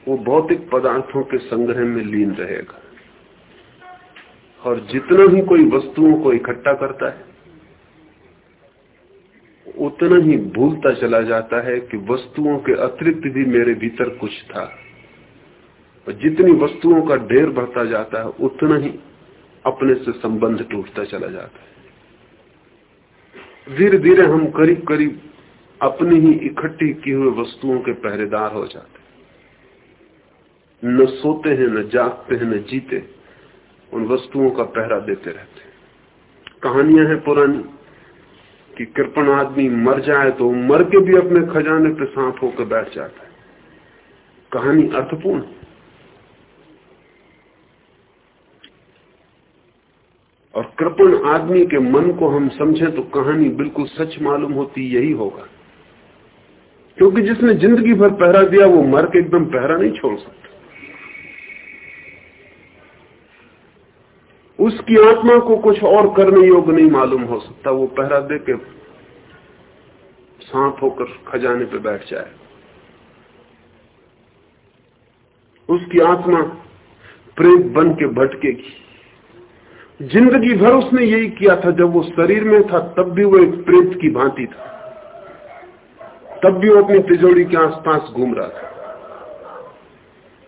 वो भौतिक पदार्थों के संग्रह में लीन रहेगा। और जितना ही कोई वस्तुओं को इकट्ठा करता है, उतना ही भूलता चला जाता है कि वस्तुओं के अतिरिक्त भी मेरे भीतर कुछ था। और जितनी वस्तुओं का ढेर बढ़ता जाता है, उतना ही अपने से संबंध टूटता चला जाता है। धीरे धीरे हम करीब करीब अपनी ही इकट्ठी की हुए वस्तुओं के पहरेदार हो जाते न सोते हैं, न जागते हैं, न जीते उन वस्तुओं का पहरा देते रहते हैं। कहानियाँ हैं पुरानी कि कृपण आदमी मर जाए तो मर के भी अपने खजाने पे सांप होकर बैठ जाता है। कहानी अर्थपूर्ण और कृपण आदमी के मन को हम समझें तो कहानी बिल्कुल सच मालूम होती, यही होगा। क्योंकि जिसने ज़िंदगी भर पहरा दिया, वो मर के एकदम पहरा नहीं छोड़ सकता। उसकी आत्मा को कुछ और करने योग्य नहीं मालूम हो सकता, वो पहरा दे के सांप होकर खजाने पे बैठ जाए। उसकी आत्मा प्रेत बन के भटकेगी। ज़िंदगी भर उसने यही किया था, जब वो शरीर में था, तब भी वो एक प्रेत की भांति था। तब भी वो अपनी तिजोड़ी के आसपास घूम रहा था।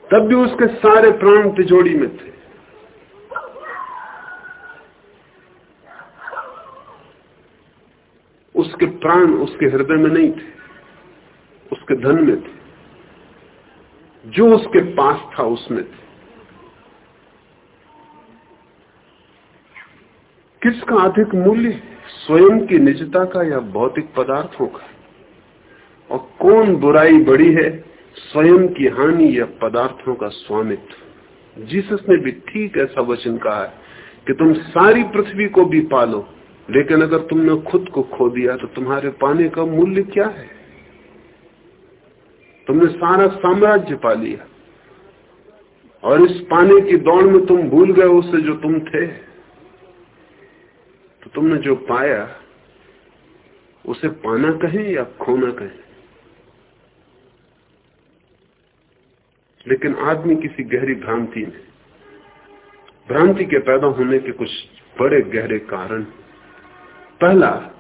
तब भी उसके सारे प्राण तिजोड़ी में थे। उसके प्राण उसके हृदय में नहीं थे, उसके धन में थे। जो उसके पास था, उसमें थे। किसका अधिक मूल्य? स्वयं की निजता का या भौतिक पदार्थों का? और कौन बुराई बड़ी है? स्वयं की हानि या पदार्थों का स्वामित्व? जीसस ने भी ठीक ऐसा वचन कहा है कि तुम सारी पृथ्वी को भी पालो, लेकिन अगर तुमने खुद को खो दिया तो तुम्हारे पाने का मूल्य क्या है? तुमने सारा साम्राज्य पा लिया, और इस पाने की दौड़ में तुम भूल गए उससे जो तुम थे। तो तुमने जो पाया, उसे पाना कहें या खोना कहें? लेकिन आदमी किसी गहरी भ्रांति में, भ्रांति के पैदा होने के कुछ बड़े गहरे कारण। पहला,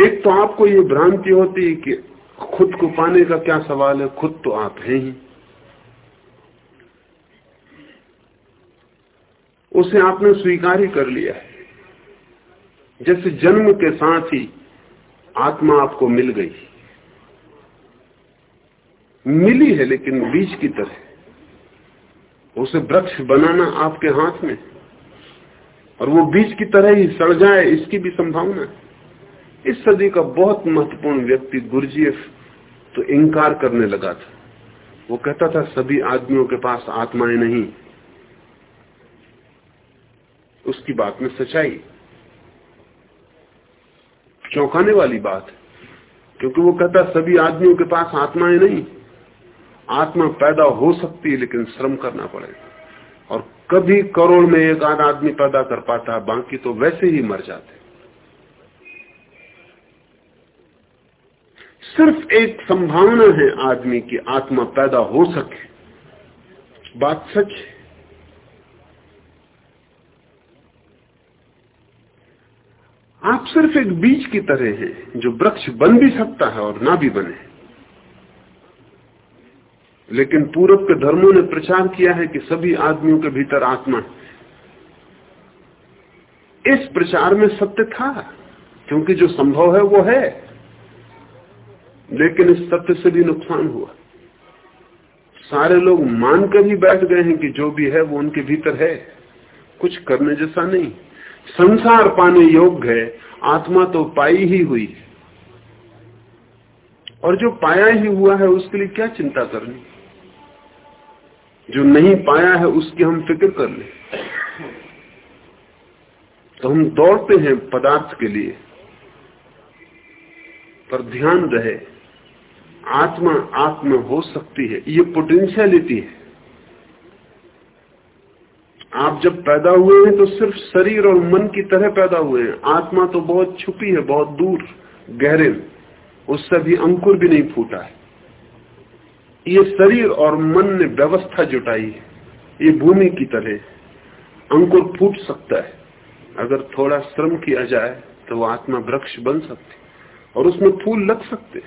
एक तो आपको ये भ्रांति होती है कि खुद को पाने का क्या सवाल है? खुद तो आप हैं ही। उसे आपने स्वीकार ही कर लिया है। जैसे जन्म के साथ ही आत्मा आपको मिल गई। मिली है लेकिन बीज की तरह। उसे वृक्ष बनाना आपके हाथ में। और वो बीज की तरह ही सड़ जाए, इसकी भी संभावना इस सदी का बहुत महत्वपूर्ण व्यक्ति गुरजीएफ तो इंकार करने लगा था। वो कहता था, सभी आदमियों के पास आत्माएँ नहीं। उसकी बात में सच्चाई। चौंकाने वाली बात है। क्योंकि वो कहता सभी आदमियों के पास आत्माएँ नहीं। आत्मा पैदा हो सकती है, लेकिन श्रम करना पड़ेगा। और कभी करोड़ में एक आध आदमी पैदा कर पाता है, बाकी तो वैसे ही मर जाते सिर्फ़ एक संभावना है आदमी की, आत्मा पैदा हो सके। बात सच है। आप सिर्फ़ एक बीज की तरह हैं, जो वृक्ष बन भी सकता है और ना भी बने। लेकिन पूर्व के धर्मों ने प्रचार किया है कि सभी आदमियों के भीतर आत्मा इस प्रचार में सत्य था, क्योंकि जो संभव है वो है, लेकिन इस सत्य से भी नुकसान हुआ। सारे लोग मानकर ही बैठ गए हैं कि जो भी है वो उनके भीतर है, कुछ करने जैसा नहीं। संसार पाने योग्य है, आत्मा तो पाई ही हुई है। और जो पाया ही हुआ है, उसके लिए क्या चिंता करनी? जो नहीं पाया है, उसकी हम फ़िक्र कर ले। तो हम दौड़ते हैं पदार्थ के लिए, पर ध्यान रहे, आत्मा आत्मा हो सकती है, ये पोटेंशियलिटी है। आप जब पैदा हुए हैं तो सिर्फ़ शरीर और मन की तरह पैदा हुए हैं। आत्मा तो बहुत छुपी है, बहुत दूर, गहरे। उससे भी अंकुर भी नहीं फूटा है। ये शरीर और मन ने व्यवस्था जुटाई है। ये भूमि की तरह अंकुर फूट सकता है। अगर थोड़ा श्रम किया जाए तो वो आत्मा वृक्ष बन सकती और उसमें फूल लग सकते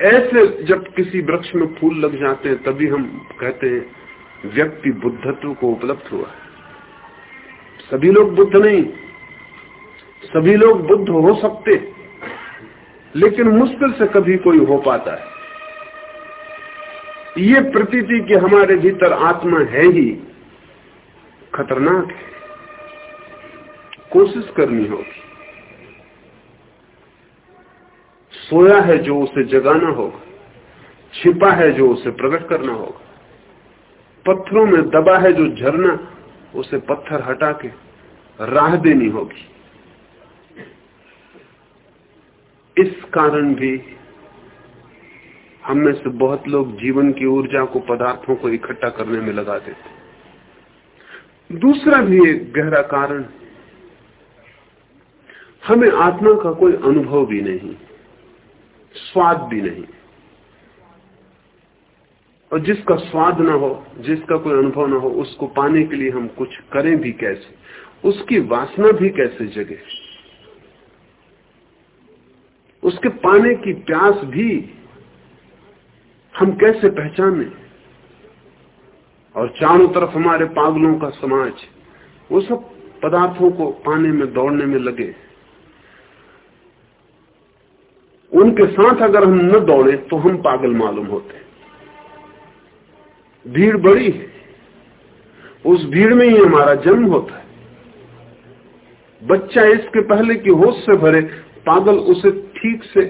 ऐसे जब किसी वृक्ष में फूल लग जाते हैं, तभी हम कहते हैं व्यक्ति बुद्धत्व को उपलब्ध हुआ है। सभी लोग बुद्ध नहीं। सभी लोग बुद्ध हो सकते लेकिन मुश्किल से कभी कोई हो पाता है। ये प्रतीति कि हमारे भीतर आत्मा है ही खतरनाक है। कोशिश करनी होगी। सोया है जो उसे जगाना होगा, छिपा है जो उसे प्रकट करना होगा। पत्थरों में दबा है जो झरना, उसे पत्थर हटा के राह देनी होगी। इस कारण भी हम में से बहुत लोग जीवन की ऊर्जा को पदार्थों को इकट्ठा करने में लगा देते दूसरा भी एक गहरा कारण, हमें आत्मा का कोई अनुभव भी नहीं, स्वाद भी नहीं। और जिसका स्वाद ना हो, जिसका कोई अनुभव ना हो, उसको पाने के लिए हम कुछ करें भी कैसे? उसकी वासना भी कैसे जगे? उसके पाने की प्यास भी हम कैसे पहचाने? और चारों तरफ़ हमारे पागलों का समाज, वो सब पदार्थों को पाने में, दौड़ने में लगे। उनके साथ अगर हम न दौड़े तो हम पागल मालूम होते। भीड़ बड़ी है। उस भीड़ में ही हमारा जन्म होता है। बच्चा इसके पहले कि होश से भरे, पागल उसे ठीक से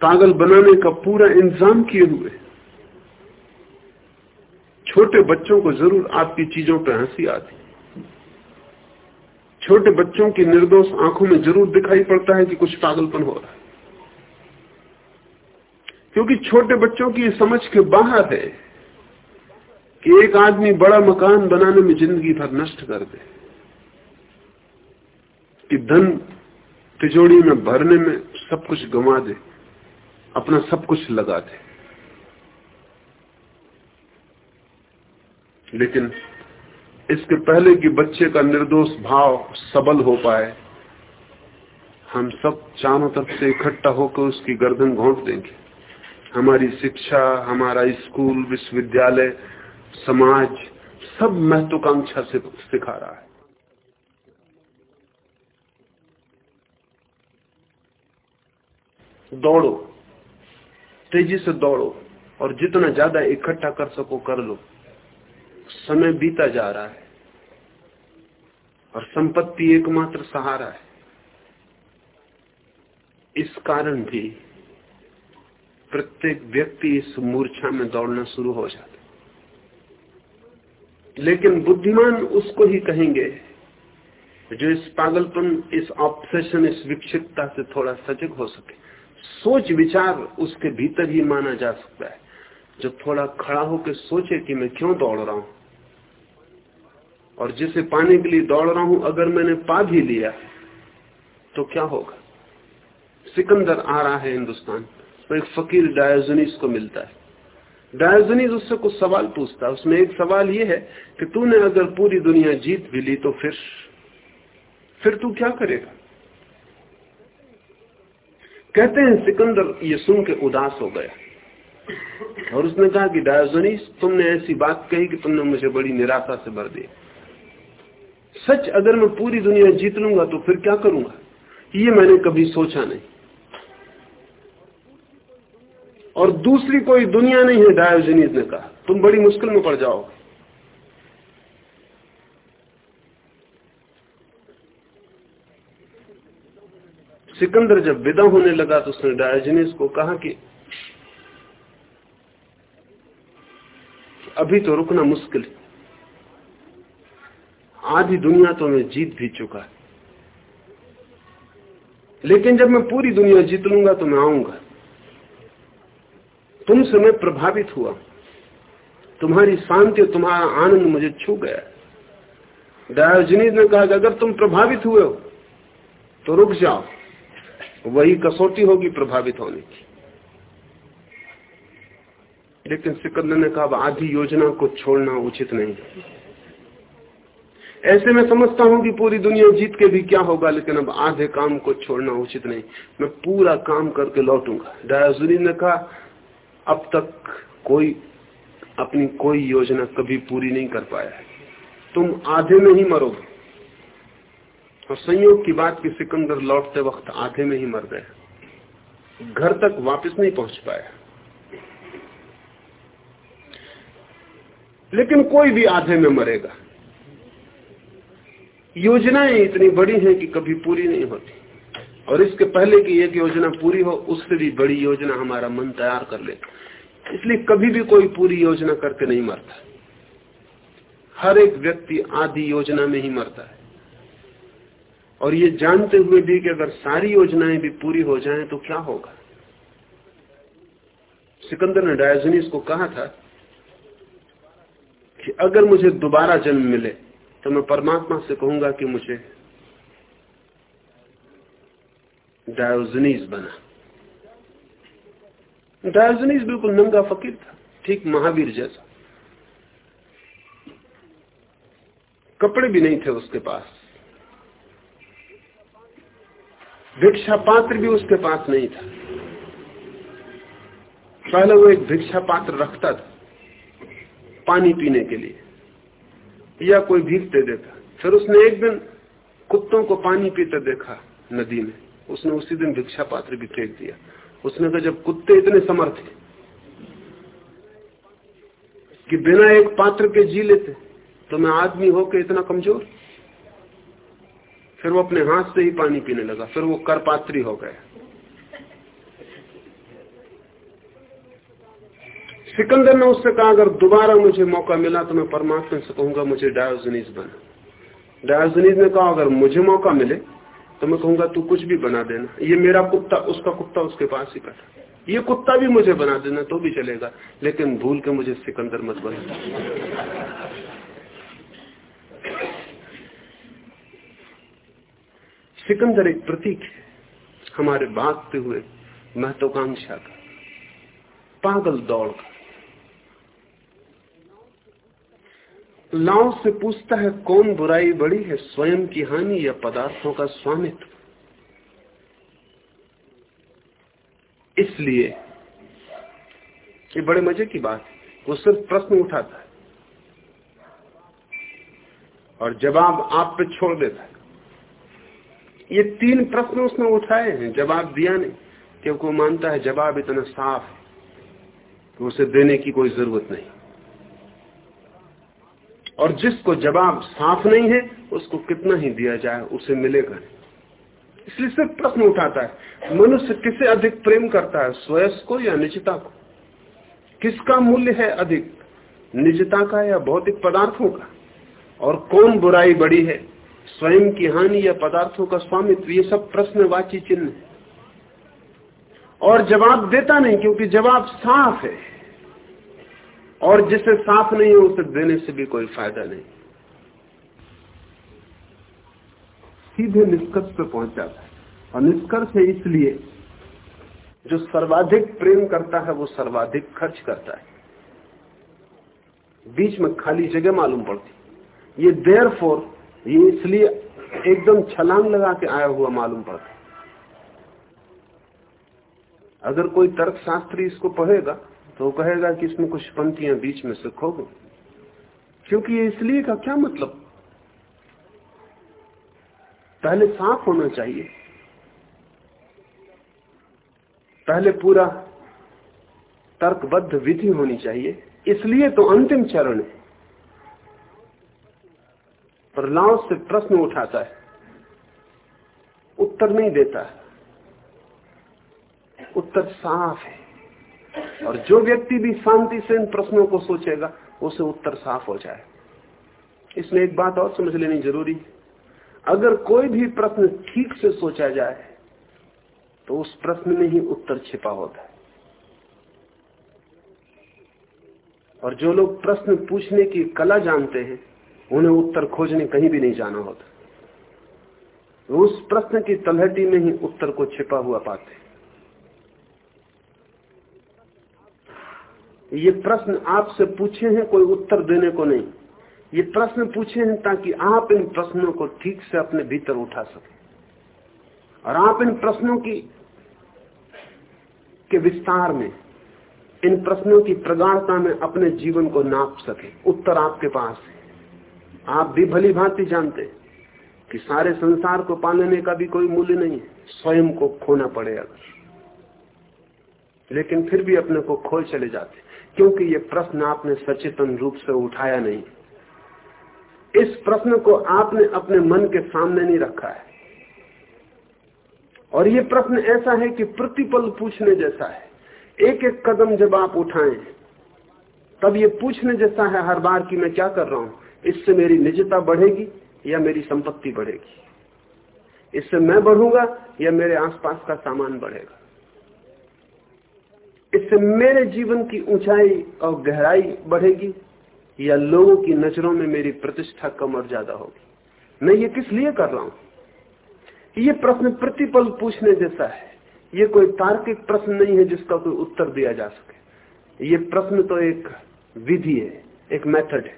पागल बनाने का पूरा इंतज़ाम किए हुए। छोटे बच्चों को ज़रूर आपकी चीज़ों पर हँसी आती। छोटे बच्चों की निर्दोष आँखों में ज़रूर दिखाई पड़ता है कि कुछ पागलपन हो रहा है। क्योंकि छोटे बच्चों की समझ के बाहर है कि एक आदमी बड़ा मकान बनाने में ज़िंदगी भर नष्ट कर दे, कि धन तिजोड़ी में भरने में सब कुछ गंवा दे, अपना सब कुछ लगा दे। लेकिन इसके पहले कि बच्चे का निर्दोष भाव सबल हो पाए, हम सब चारों तरफ़ से इकट्ठा होकर उसकी गर्दन घोंट देंगे। हमारी शिक्षा, हमारा स्कूल, विश्वविद्यालय, समाज, सब महत्वाकांक्षा से सिखा रहा है। दौड़ो। तेज़ी से दौड़ो और जितना ज़्यादा इकट्ठा कर सको, कर लो। समय बीता जा रहा है और संपत्ति एकमात्र सहारा है। इस कारण भी प्रत्येक व्यक्ति इस मूर्छा में दौड़ना शुरू हो जाता लेकिन बुद्धिमान उसको ही कहेंगे जो इस पागलपन, इस ऑप्सेशन इस विक्षिप्तता से थोड़ा सजग हो सके। सोच विचार उसके भीतर ही माना जा सकता है। जो थोड़ा खड़ा होकर सोचे कि मैं क्यों दौड़ रहा हूँ? और जिसे पाने के लिए दौड़ रहा हूँ, अगर मैंने पा भी लिया तो क्या होगा? सिकंदर आ रहा है हिंदुस्तान तो एक फकीर डायोजनीस को मिलता है। डायोजनीस उससे कुछ सवाल पूछता है। उसमें एक सवाल यह है कि तूने अगर पूरी दुनिया जीत भी ली तो फिर फिर तू क्या करेगा? कहते हैं, सिकंदर ये सुन के उदास हो गया। और उसने कहा कि डायोजनीस, तुमने ऐसी बात कही कि तुमने मुझे बड़ी निराशा से भर दिया। सच, अगर मैं पूरी दुनिया जीत लूँगा तो फिर क्या करूँगा? ये मैंने कभी सोचा नहीं। और दूसरी कोई दुनिया नहीं है डायोजनीस ने कहा तुम बड़ी मुश्किल में पड़ जाओ। सिकंदर जब विदा होने लगा तो उसने डायोजनीस को कहा कि अभी तो रुकना मुश्किल है। आधी दुनिया तो मैं जीत भी चुका है। लेकिन जब मैं पूरी दुनिया जीत लूँगा तो मैं आऊँगा। तुमसे मैं प्रभावित हुआ। तुम्हारी शांति तुम्हारा आनंद मुझे छू गया। डायोजनीस ने कहा अगर तुम प्रभावित हुए हो तो रुक जाओ। वही कसौटी होगी प्रभावित होने की। लेकिन सिकंदर ने कहा आधी योजना को छोड़ना उचित नहीं। ऐसे में समझता हूँ कि पूरी दुनिया जीत के भी क्या होगा, लेकिन अब आधे काम को छोड़ना उचित नहीं। मैं पूरा काम करके लौटूँगा। डायोजनी ने कहा अब तक कोई अपनी कोई योजना कभी पूरी नहीं कर पाया है। तुम आधे में ही मरोगे। और संयोग की बात की सिकंदर लौटते वक्त आधे में ही मर गए। घर तक वापस नहीं पहुँच पाया लेकिन कोई भी आधे में मरेगा। योजनाएँ इतनी बड़ी हैं कि कभी पूरी नहीं होती। और इसके पहले की एक योजना पूरी हो, उससे भी बड़ी योजना हमारा मन तैयार कर ले। इसलिए कभी भी कोई पूरी योजना करके नहीं मरता। हर एक व्यक्ति आधी योजना में ही मरता है। और ये जानते हुए भी कि अगर सारी योजनाएँ भी पूरी हो जाएँ तो क्या होगा? सिकंदर ने डायोजनीस को कहा था कि अगर मुझे दोबारा जन्म मिले तो मैं परमात्मा से कहूँगा कि मुझे डायोजनीस बना। डायोजनीस बिल्कुल नंगा फकीर था, ठीक महावीर जैसा। कपड़े भी नहीं थे उसके पास। भिक्षा पात्र भी उसके पास नहीं था। पहले वो एक भिक्षा पात्र रखता था, पानी पीने के लिए, या कोई भीख दे देता। फिर उसने एक दिन कुत्तों को पानी पीते देखा नदी में। उसने उसी दिन भिक्षा पात्र भी फेंक दिया। उसने कहा, जब कुत्ते इतने समर्थ कि बिना एक पात्र के जी लेते तो मैं आदमी होकर इतना कमज़ोर? फिर वो अपने हाथ से ही पानी पीने लगा, फिर वो करपात्री हो गया। सिकंदर ने उससे कहा, अगर दोबारा मुझे मौका मिला तो मैं परमात्मा से कहूँगा, मुझे डायोजनीस बना। डायोजनीस ने कहा, अगर मुझे मौका मिले तो मैं कहूँगा, तू कुछ भी बना देना। ये मेरा कुत्ता, उसका कुत्ता उसके पास ही बैठा ये कुत्ता भी मुझे बना देना तो भी चलेगा, लेकिन भूल के मुझे सिकंदर मत बना। सिकंदर एक प्रतीक है, हमारे भागते हुए महत्वाकांक्षा का, पागल दौड़ का। लाओ से पूछता है, कौन बुराई बड़ी है, स्वयं की हानि या पदार्थों का स्वामित्व? इसलिए ये बड़े मज़े की बात वो सिर्फ़ प्रश्न उठाता है। और जवाब आप पे छोड़ देता है। ये तीन प्रश्न उसने उठाए हैं, जवाब दिया नहीं। क्योंकि वो मानता है, जवाब इतना साफ़ है कि उसे देने की कोई ज़रूरत नहीं। और जिसको जवाब साफ़ नहीं है, उसको कितना ही दिया जाए, उसे मिलेगा इसलिए सिर्फ़ प्रश्न उठाता है, मनुष्य किसे अधिक प्रेम करता है, स्वयं को या निजता को? किसका मूल्य है अधिक, निजता का या भौतिक पदार्थों का? और कौन बुराई बड़ी है, स्वयं की हानि या पदार्थों का स्वामित्व? ये सब प्रश्नवाची चिन्ह और जवाब देता नहीं, क्योंकि जवाब साफ़ है। और जिसे साफ़ नहीं है, उसे देने से भी कोई फ़ायदा नहीं। सीधे निष्कर्ष पे पहुँच जाता है। और निष्कर्ष है इसलिए, जो सर्वाधिक प्रेम करता है, वो सर्वाधिक खर्च करता है। बीच में खाली जगह मालूम पड़ती। ये देर फोर ये इसलिए एकदम छलांग लगा के आया हुआ मालूम पड़ता। अगर कोई तर्क शास्त्री इसको पढ़ेगा तो कहेगा कि इसमें कुछ पंक्तियाँ बीच में से खो गई। क्योंकि ये इसलिए का क्या मतलब? पहले साफ़ होना चाहिए। पहले पूरा तर्कबद्ध विधि होनी चाहिए। इसलिए तो अंतिम चरण है। पर लाओ से प्रश्न उठाता है। उत्तर नहीं देता उत्तर साफ़ है। और जो व्यक्ति भी शांति से इन प्रश्नों को सोचेगा, उसे उत्तर साफ़ हो जाए। इसमें एक बात और समझ लेनी ज़रूरी। अगर कोई भी प्रश्न ठीक से सोचा जाए तो उस प्रश्न में ही उत्तर छिपा होता है। और जो लोग प्रश्न पूछने की कला जानते हैं, उन्हें उत्तर खोजने कहीं भी नहीं जाना होता। उस प्रश्न की तलहटी में ही उत्तर को छिपा हुआ पाते ये प्रश्न आपसे पूछे हैं, कोई उत्तर देने को नहीं। ये प्रश्न पूछे हैं ताकि आप इन प्रश्नों को ठीक से अपने भीतर उठा सके। और आप इन प्रश्नों की, के विस्तार में, इन प्रश्नों की प्रगाढ़ता में अपने जीवन को नाप सके। उत्तर आपके पास है। आप भी भली भांति जानते कि सारे संसार को पालने का भी कोई मूल्य नहीं है। स्वयं को खोना पड़ेगा लेकिन फिर भी अपने को खोल चले जाते। क्योंकि ये प्रश्न आपने सचेतन रूप से उठाया नहीं। इस प्रश्न को आपने अपने मन के सामने नहीं रखा है। और ये प्रश्न ऐसा है कि प्रतिपल पूछने जैसा है। एक एक कदम जब आप उठाएँ, तब ये पूछने जैसा है हर बार कि मैं क्या कर रहा हूँ? इससे मेरी निजता बढ़ेगी या मेरी संपत्ति बढ़ेगी? इससे मैं बढ़ूँगा या मेरे आसपास का सामान बढ़ेगा? इससे मेरे जीवन की ऊंचाई और गहराई बढ़ेगी या लोगों की नज़रों में मेरी प्रतिष्ठा कम और ज़्यादा होगी? मैं ये किस लिए कर रहा हूँ? ये प्रश्न प्रतिपल पूछने जैसा है। ये कोई तार्किक प्रश्न नहीं है जिसका कोई उत्तर दिया जा सके। ये प्रश्न तो एक विधि है, एक मेथड है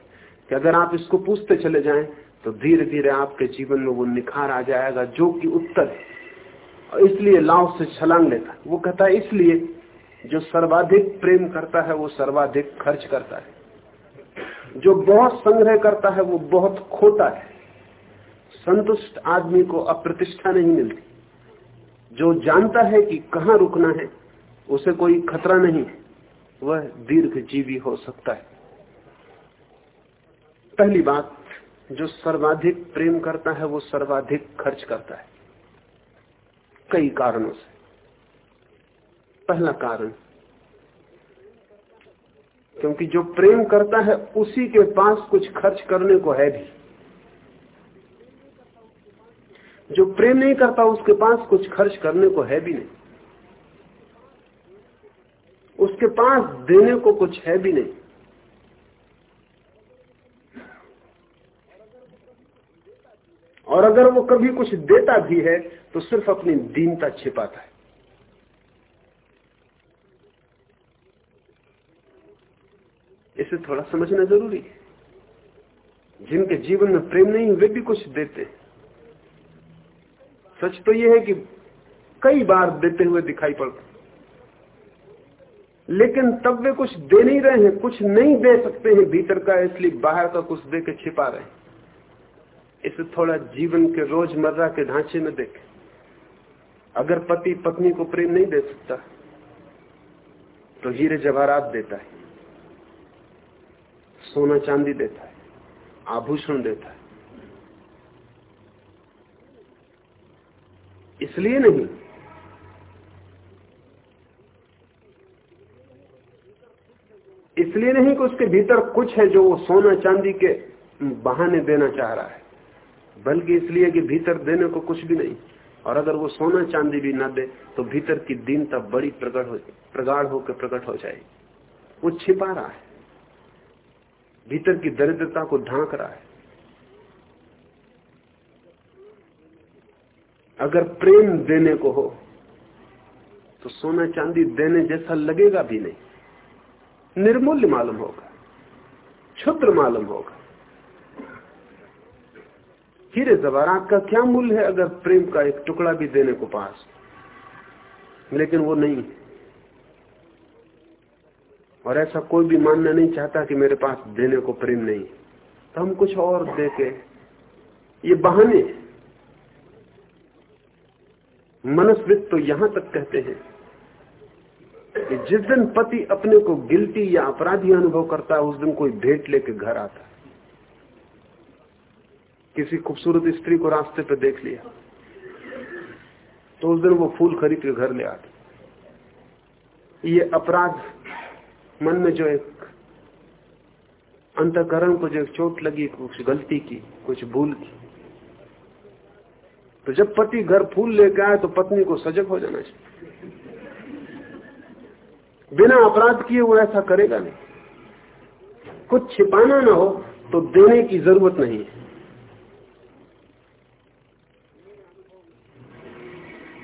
कि अगर आप इसको पूछते चले जाएँ तो धीरे धीरे आपके जीवन में वो निखार आ जाएगा जो कि उत्तर है। इसलिए लाव से छलांग लेता वो कहता है, इसलिए जो सर्वाधिक प्रेम करता है, वो सर्वाधिक खर्च करता है। जो बहुत संग्रह करता है, वो बहुत खोता है। संतुष्ट आदमी को अप्रतिष्ठा नहीं मिलती। जो जानता है कि कहाँ रुकना है, उसे कोई खतरा नहीं वह दीर्घ जीवी हो सकता है। पहली बात, जो सर्वाधिक प्रेम करता है, वो सर्वाधिक खर्च करता है। कई कारणों से। पहला कारण। क्योंकि जो प्रेम करता है, उसी के पास कुछ खर्च करने को है भी। जो प्रेम नहीं करता, उसके पास कुछ खर्च करने को है भी नहीं। उसके पास देने को कुछ है भी नहीं। और अगर वो कभी कुछ देता भी है तो सिर्फ़ अपनी दीनता छिपाता है। इसे थोड़ा समझना ज़रूरी है। जिनके जीवन में प्रेम नहीं, वे भी कुछ देते सच तो यह है कि कई बार देते हुए दिखाई पड़ते लेकिन तब वे कुछ दे नहीं रहे हैं, कुछ नहीं दे सकते हैं, भीतर का इसलिए बाहर का कुछ दे के छिपा रहे हैं। इसे थोड़ा जीवन के रोज़मर्रा के ढांचे में देखें। अगर पति पत्नी को प्रेम नहीं दे सकता तो हीरे जवाहरात देता है। सोना चांदी देता है, आभूषण देता है। इसलिए नहीं इसलिए नहीं कि उसके भीतर कुछ है जो वो सोना चांदी के बहाने देना चाह रहा है, बल्कि इसलिए कि भीतर देने को कुछ भी नहीं। और अगर वो सोना चांदी भी ना दे तो भीतर की दीनता बड़ी प्रकट हो, प्रगाढ़ होकर प्रकट हो जाएगी। वो छिपा रहा है। भीतर की दरिद्रता को ढांक रहा है। अगर प्रेम देने को हो तो सोना चांदी देने जैसा लगेगा भी नहीं। निर्मूल्य मालूम होगा, क्षुद्र मालूम होगा। हीरे जवारात का क्या मूल्य है अगर प्रेम का एक टुकड़ा भी देने को पास? लेकिन वो नहीं और ऐसा कोई भी मानना नहीं चाहता कि मेरे पास देने को प्रेम नहीं। तो हम कुछ और दे के ये बहाने। मनस्वित तो यहाँ तक कहते हैं कि जिस दिन पति अपने को गिल्टी या अपराधी अनुभव करता है, उस दिन कोई भेंट लेके घर आता किसी खूबसूरत स्त्री को रास्ते पे देख लिया तो उस दिन वो फूल खरीद के घर ले आते। ये अपराध मन में जो एक अंतकरण को जो एक चोट लगी, कुछ गलती की, कुछ भूल की तो जब पति घर फूल लेकर आए तो पत्नी को सजग हो जाना चाहिए। बिना अपराध किए वो ऐसा करेगा नहीं। कुछ छिपाना ना हो तो देने की ज़रूरत नहीं है।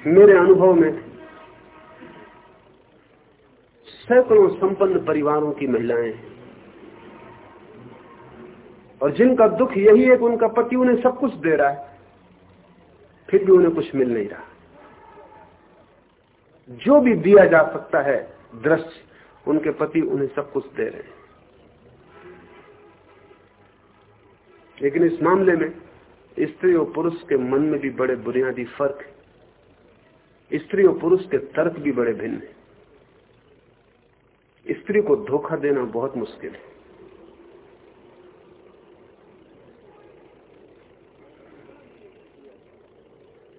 मेरे अनुभव में सैकड़ों संपन्न परिवारों की महिलाएँ और जिनका दुख यही है कि उनका पति उन्हें सब कुछ दे रहा है, फिर भी उन्हें कुछ मिल नहीं रहा। जो भी दिया जा सकता है दृश्य, उनके पति उन्हें सब कुछ दे रहे हैं। लेकिन इस मामले में स्त्री और पुरुष के मन में भी बड़े बुनियादी फ़र्क है। स्त्री और पुरुष के तर्क भी बड़े भिन्न हैं। स्त्री को धोखा देना बहुत मुश्किल है।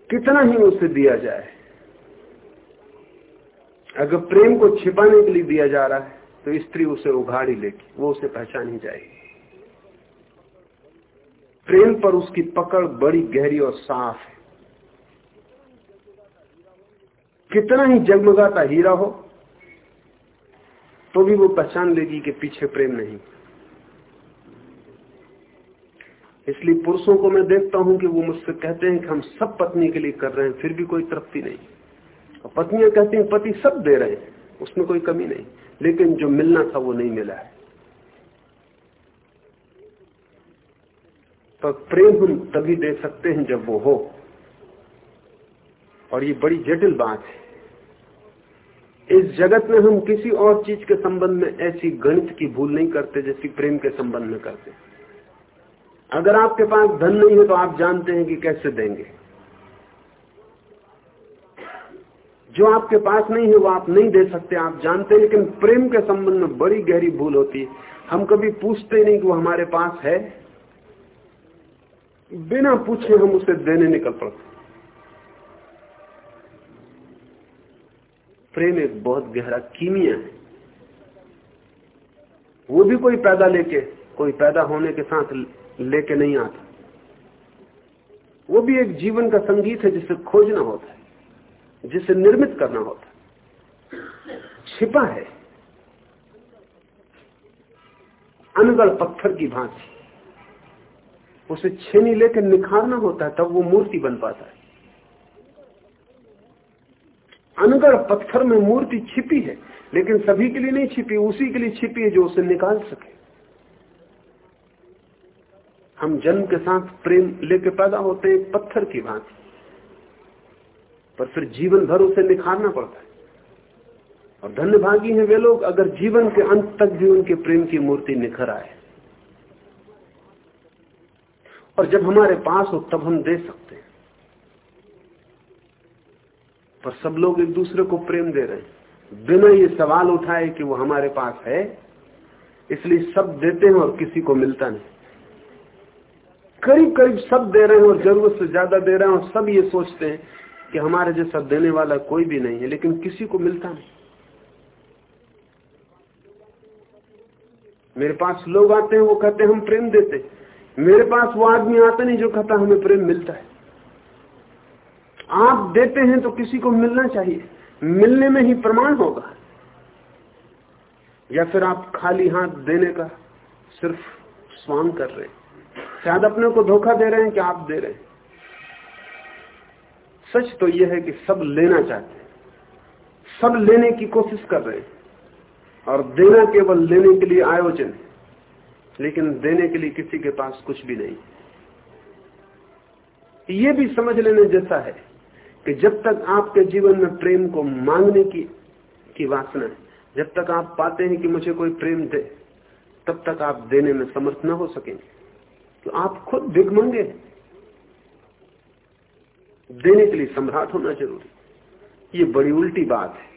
कितना ही उसे दिया जाए, अगर प्रेम को छिपाने के लिए दिया जा रहा है तो स्त्री उसे उघाड़ ही लेगी, वो उसे पहचान ही जाएगी। प्रेम पर उसकी पकड़ बड़ी गहरी और साफ़ है। कितना ही जगमगाता हीरा हो तो भी वो पहचान लेगी कि पीछे प्रेम नहीं। इसलिए पुरुषों को मैं देखता हूँ कि वो मुझसे कहते हैं कि हम सब पत्नी के लिए कर रहे हैं, फिर भी कोई तृप्ति नहीं। और पत्नियाँ कहती हैं, पति सब दे रहे हैं, उसमें कोई कमी नहीं। लेकिन जो मिलना था वो नहीं मिला है। पर प्रेम हम तभी दे सकते हैं जब वो हो। और ये बड़ी जटिल बात है। इस जगत में हम किसी और चीज़ के संबंध में ऐसी गणित की भूल नहीं करते, जैसी प्रेम के संबंध में करते। अगर आपके पास धन नहीं है तो आप जानते हैं कि कैसे देंगे। जो आपके पास नहीं है, वो आप नहीं दे सकते, आप जानते हैं, लेकिन प्रेम के संबंध में बड़ी गहरी भूल होती है। हम कभी पूछते नहीं कि वो हमारे पास है। बिना पूछे हम उसे देने निकल पड़ते। प्रेम एक बहुत गहरा कीमिया है। वो भी कोई पैदा लेके, कोई पैदा होने के साथ लेके नहीं आता। वो भी एक जीवन का संगीत है जिसे खोजना होता है, जिसे निर्मित करना होता है। छिपा है। अनगढ़ पत्थर की भांति। उसे छेनी लेकर निखारना होता है, तब वो मूर्ति बन पाता है। अनगढ़ पत्थर में मूर्ति छिपी है, लेकिन सभी के लिए नहीं छिपी, उसी के लिए छिपी है जो उसे निकाल सके। हम जन्म के साथ प्रेम लेके पैदा होते हैं, पत्थर की भांति पर फिर जीवन भर उसे निखारना पड़ता है। और धन्यभागी हैं वे लोग, अगर जीवन के अंत तक भी उनके प्रेम की मूर्ति निखर आए। और जब हमारे पास हो, तब हम दे सकते हैं पर सब लोग एक दूसरे को प्रेम दे रहे हैं। बिना ये सवाल उठाए कि वो हमारे पास है, इसलिए सब देते हैं और किसी को मिलता नहीं। करीब करीब सब दे रहे हैं और ज़रूरत से ज़्यादा दे रहे हैं और सब ये सोचते हैं कि हमारे जैसा देने वाला कोई भी नहीं है, लेकिन किसी को मिलता नहीं। मेरे पास लोग आते हैं, वो कहते हैं, हम प्रेम देते मेरे पास वो आदमी आता नहीं जो कहता हमें प्रेम मिलता है। आप देते हैं तो किसी को मिलना चाहिए। मिलने में ही प्रमाण होगा। या फिर आप खाली हाथ देने का सिर्फ़ स्वांग कर रहे हैं। शायद अपने को धोखा दे रहे हैं कि आप दे रहे हैं। सच तो यह है कि सब लेना चाहते हैं। सब लेने की कोशिश कर रहे हैं। और देना केवल लेने के लिए आयोजन है। लेकिन देने के लिए किसी के पास कुछ भी नहीं। ये भी समझ लेने जैसा है। कि जब तक आपके जीवन में प्रेम को मांगने की की वासना है, जब तक आप पाते हैं कि मुझे कोई प्रेम दे, तब तक आप देने में समर्थ न हो सकेंगे। तो आप खुद भिगमंगे देने के लिए सम्राट होना ज़रूरी। ये बड़ी उल्टी बात है।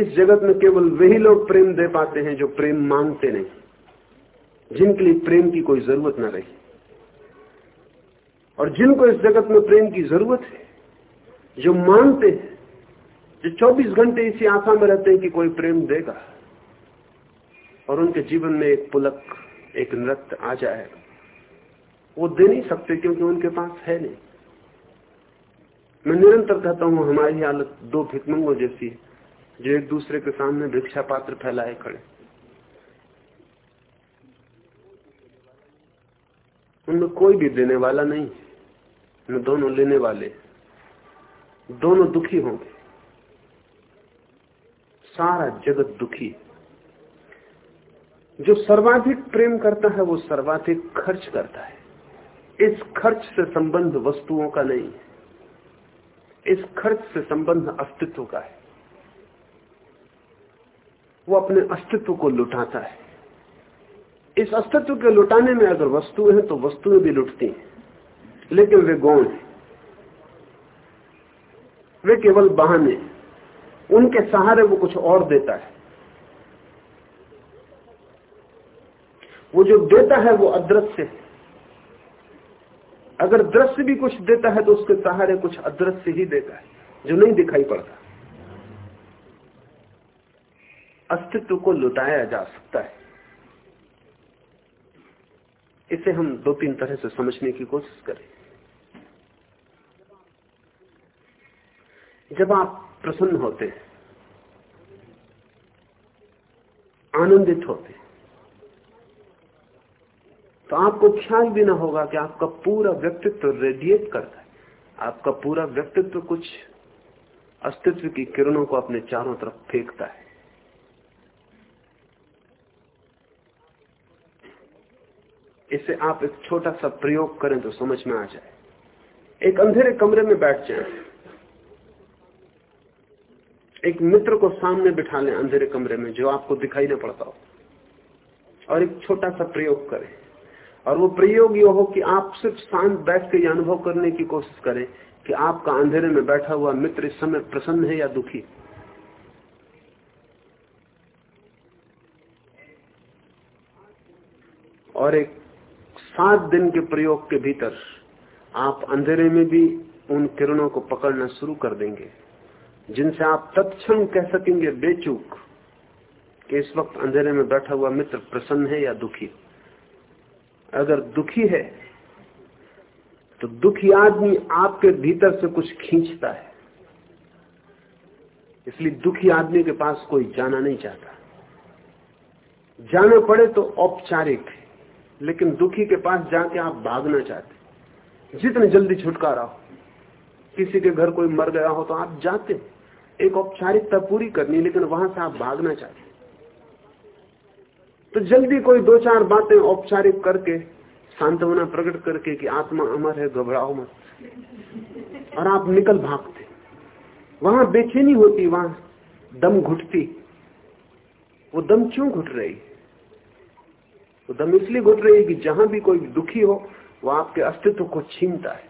इस जगत में केवल वही लोग प्रेम दे पाते हैं जो प्रेम मांगते नहीं। जिनके लिए प्रेम की कोई ज़रूरत ना रही। और जिनको इस जगत में प्रेम की ज़रूरत है जो मानते हैं, जो 24 घंटे इसी आशा में रहते हैं कि कोई प्रेम देगा, और उनके जीवन में एक पुलक, एक नृत्य आ जाएगा वो दे नहीं सकते क्योंकि उनके पास है नहीं। मैं निरंतर कहता हूँ, हमारी हालत दो भिकमंगों जैसी है, जो एक दूसरे के सामने भिक्षा पात्र फैलाए खड़े उनमें कोई भी देने वाला नहीं है दोनों लेने वाले हैं। दोनों दुखी होंगे। सारा जगत दुखी। जो सर्वाधिक प्रेम करता है, वो सर्वाधिक खर्च करता है। इस खर्च से संबंध वस्तुओं का नहीं है। इस खर्च से संबंध अस्तित्व का है। वो अपने अस्तित्व को लुटाता है। इस अस्तित्व के लुटाने में अगर वस्तुएँ हैं तो वस्तुएँ भी लुटती हैं। लेकिन वे गौण है। वे केवल बहाने, उनके सहारे वो कुछ और देता है। वो जो देता है वो अदृश्य है। अगर दृश्य भी कुछ देता है तो उसके सहारे कुछ अदृश्य ही देता है, जो नहीं दिखाई पड़ता। अस्तित्व को लुटाया जा सकता है। इसे हम दो तीन तरह से समझने की कोशिश करें। जब आप प्रसन्न होते हैं, आनंदित होते तो आपको ख्याल भी ना होगा कि आपका पूरा व्यक्तित्व रेडिएट करता है। आपका पूरा व्यक्तित्व कुछ अस्तित्व की किरणों को अपने चारों तरफ़ फेंकता है। इसे आप एक छोटा सा प्रयोग करें तो समझ में आ जाए। एक अंधेरे कमरे में बैठ जाए। एक मित्र को सामने बिठा लें अंधेरे कमरे में, जो आपको दिखाई ना पड़ता हो। और एक छोटा सा प्रयोग करें। और वो प्रयोग ये हो कि आप सिर्फ़ शांत बैठ के अनुभव करने की कोशिश करें कि आपका अंधेरे में बैठा हुआ मित्र इस समय प्रसन्न है या दुखी। और एक सात दिन के प्रयोग के भीतर आप अंधेरे में भी उन किरणों को पकड़ना शुरू कर देंगे। जिनसे आप तत्क्षण कह सकेंगे, बेचूक, कि इस वक्त अंधेरे में बैठा हुआ मित्र प्रसन्न है या दुखी अगर दुखी है तो दुखी आदमी आपके भीतर से कुछ खींचता है। इसलिए दुखी आदमी के पास कोई जाना नहीं चाहता। जाना पड़े तो औपचारिक है, लेकिन दुखी के पास जाके आप भागना चाहते जितने जल्दी छुटकारा हो, किसी के घर कोई मर गया हो तो आप जाते एक औपचारिकता पूरी करनी, लेकिन वहाँ से आप भागना चाहते तो जल्दी कोई दो चार बातें औपचारिक करके, सांत्वना प्रकट करके कि आत्मा अमर है, घबराओ मत। और आप निकल भागते। वहाँ बेचैनी होती, वहाँ दम घुटती। वो दम क्यों घुट रही? वो दम इसलिए घुट रही कि जहाँ भी कोई दुखी हो, वो आपके अस्तित्व को छीनता है।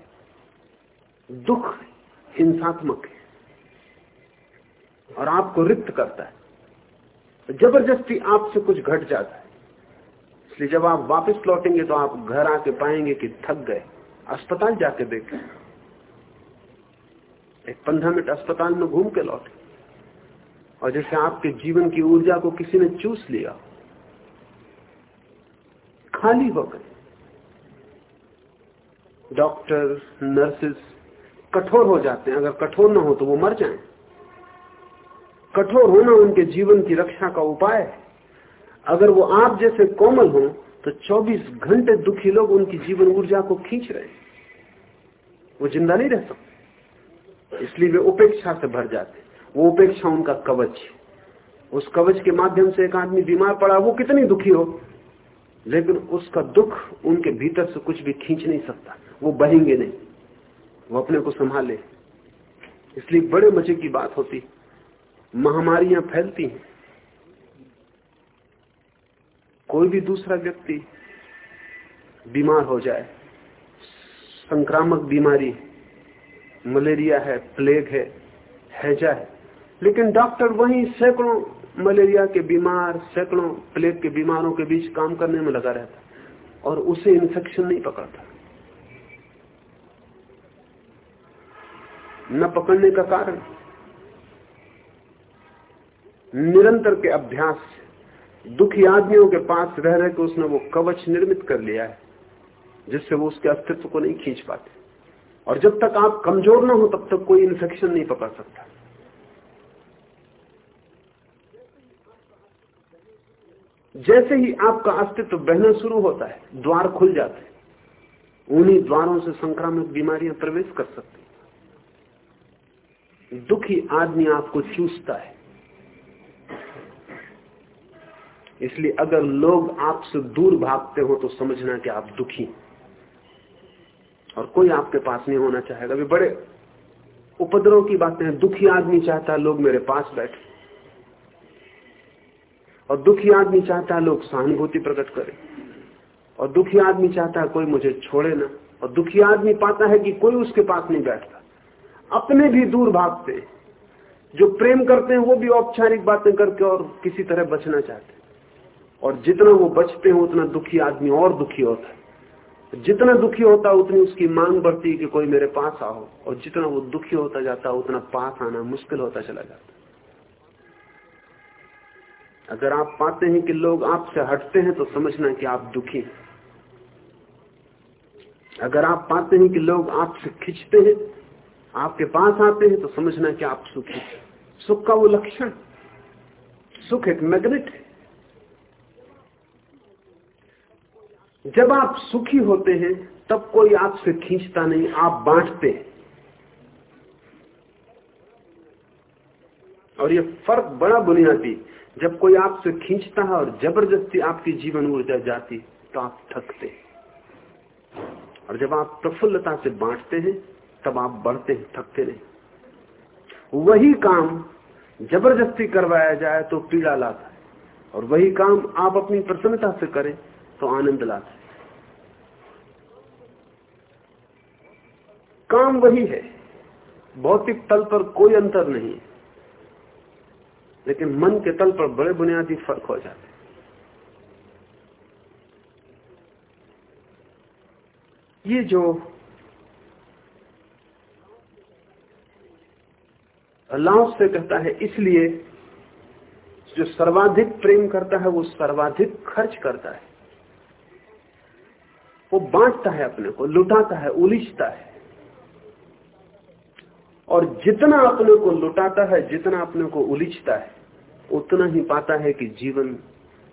दुख हिंसात्मक है। और आपको रिक्त करता है। ज़बरदस्ती आपसे कुछ घट जाता है। इसलिए जब आप वापस लौटेंगे तो आप घर आके पाएँगे कि थक गए, अस्पताल जाके देखें। एक पंद्रह मिनट अस्पताल में घूम के लौटे। और जैसे आपके जीवन की ऊर्जा को किसी ने चूस लिया, खाली हो गए। डॉक्टर, नर्सेस कठोर हो जाते हैं। अगर कठोर ना हो तो वो मर जाएँ। कठोर होना उनके जीवन की रक्षा का उपाय है। अगर वो आप जैसे कोमल हो तो 24 घंटे दुखी लोग उनकी जीवन ऊर्जा को खींच रहे हैं। वो ज़िंदा नहीं रह सकते। इसलिए वे उपेक्षा से भर जाते वो उपेक्षा उनका कवच उस कवच के माध्यम से एक आदमी बीमार पड़ा, वो कितनी दुखी हो? लेकिन उसका दुख उनके भीतर से कुछ भी खींच नहीं सकता। वो बहेंगे नहीं। वो अपने को संभाले। इसलिए बड़े मज़े की बात होती महामारियाँ फैलती हैं। कोई भी दूसरा व्यक्ति बीमार हो जाए, संक्रामक बीमारी मलेरिया है, प्लेग है हैजा है लेकिन डॉक्टर वहीं सैकड़ों मलेरिया के बीमार, सैकड़ों प्लेग के बीमारों के बीच काम करने में लगा रहता और उसे इन्फेक्शन नहीं पकड़ता। न पकड़ने का कारण निरंतर के अभ्यास से, दुखी आदमियों के पास रह रहे के उसने वो कवच निर्मित कर लिया है, जिससे वो उसके अस्तित्व को नहीं खींच पाते। और जब तक आप कमज़ोर ना हो, तब तक कोई इन्फेक्शन नहीं पकड़ सकता। जैसे ही आपका अस्तित्व बहना शुरू होता है, द्वार खुल जाते हैं। उन्हीं द्वारों से संक्रामक बीमारियाँ प्रवेश कर सकती दुखी आदमी आपको चूसता है। इसलिए अगर लोग आपसे दूर भागते हो तो समझना कि आप दुखी और कोई आपके पास नहीं होना चाहेगा। भी बड़े उपद्रव की बातें हैं। दुखी आदमी चाहता है लोग मेरे पास बैठे। और दुखी आदमी चाहता है लोग सहानुभूति प्रकट करें। और दुखी आदमी चाहता है कोई मुझे छोड़े ना। और दुखी आदमी पाता है कि कोई उसके पास नहीं बैठता। अपने भी दूर भागते जो प्रेम करते हैं वो भी औपचारिक बातें करके और किसी तरह बचना चाहते और जितना वो बचते हैं, उतना दुखी आदमी और दुखी होता है। जितना दुखी होता उतनी उसकी मांग बढ़ती है कि कोई मेरे पास आओ और जितना वो दुखी होता जाता उतना पास आना मुश्किल होता चला जाता अगर आप पाते हैं कि लोग आपसे हटते हैं तो समझना कि आप दुखी हैं। अगर आप पाते हैं कि लोग आपसे खिंचते हैं, आपके पास आते हैं तो समझना कि आप सुखी सुख का वो लक्षण। सुख एक मैग्नेट है। जब आप सुखी होते हैं, तब कोई आपसे खींचता नहीं, आप बांटते हैं। और ये फ़र्क बड़ा बुनियादी, जब कोई आपसे खींचता है और ज़बरदस्ती आपकी जीवन ऊर्जा जाती तो आप थकते हैं। और जब आप प्रफुल्लता से बांटते हैं, तब आप बढ़ते हैं, थकते नहीं। वही काम ज़बरदस्ती करवाया जाए तो पीड़ा लाता है। और वही काम आप अपनी प्रसन्नता से करें तो आनंद है। काम वही है। भौतिक तल पर कोई अंतर नहीं लेकिन मन के तल पर बड़े बुनियादी फ़र्क हो जाते ये जो अल्लाह से कहता है, इसलिए जो सर्वाधिक प्रेम करता है, वो सर्वाधिक खर्च करता है। वो बांटता है अपने को, लुटाता है उलिझता है। और जितना अपने को लुटाता है, जितना अपने को उलिझता है, उतना ही पाता है कि जीवन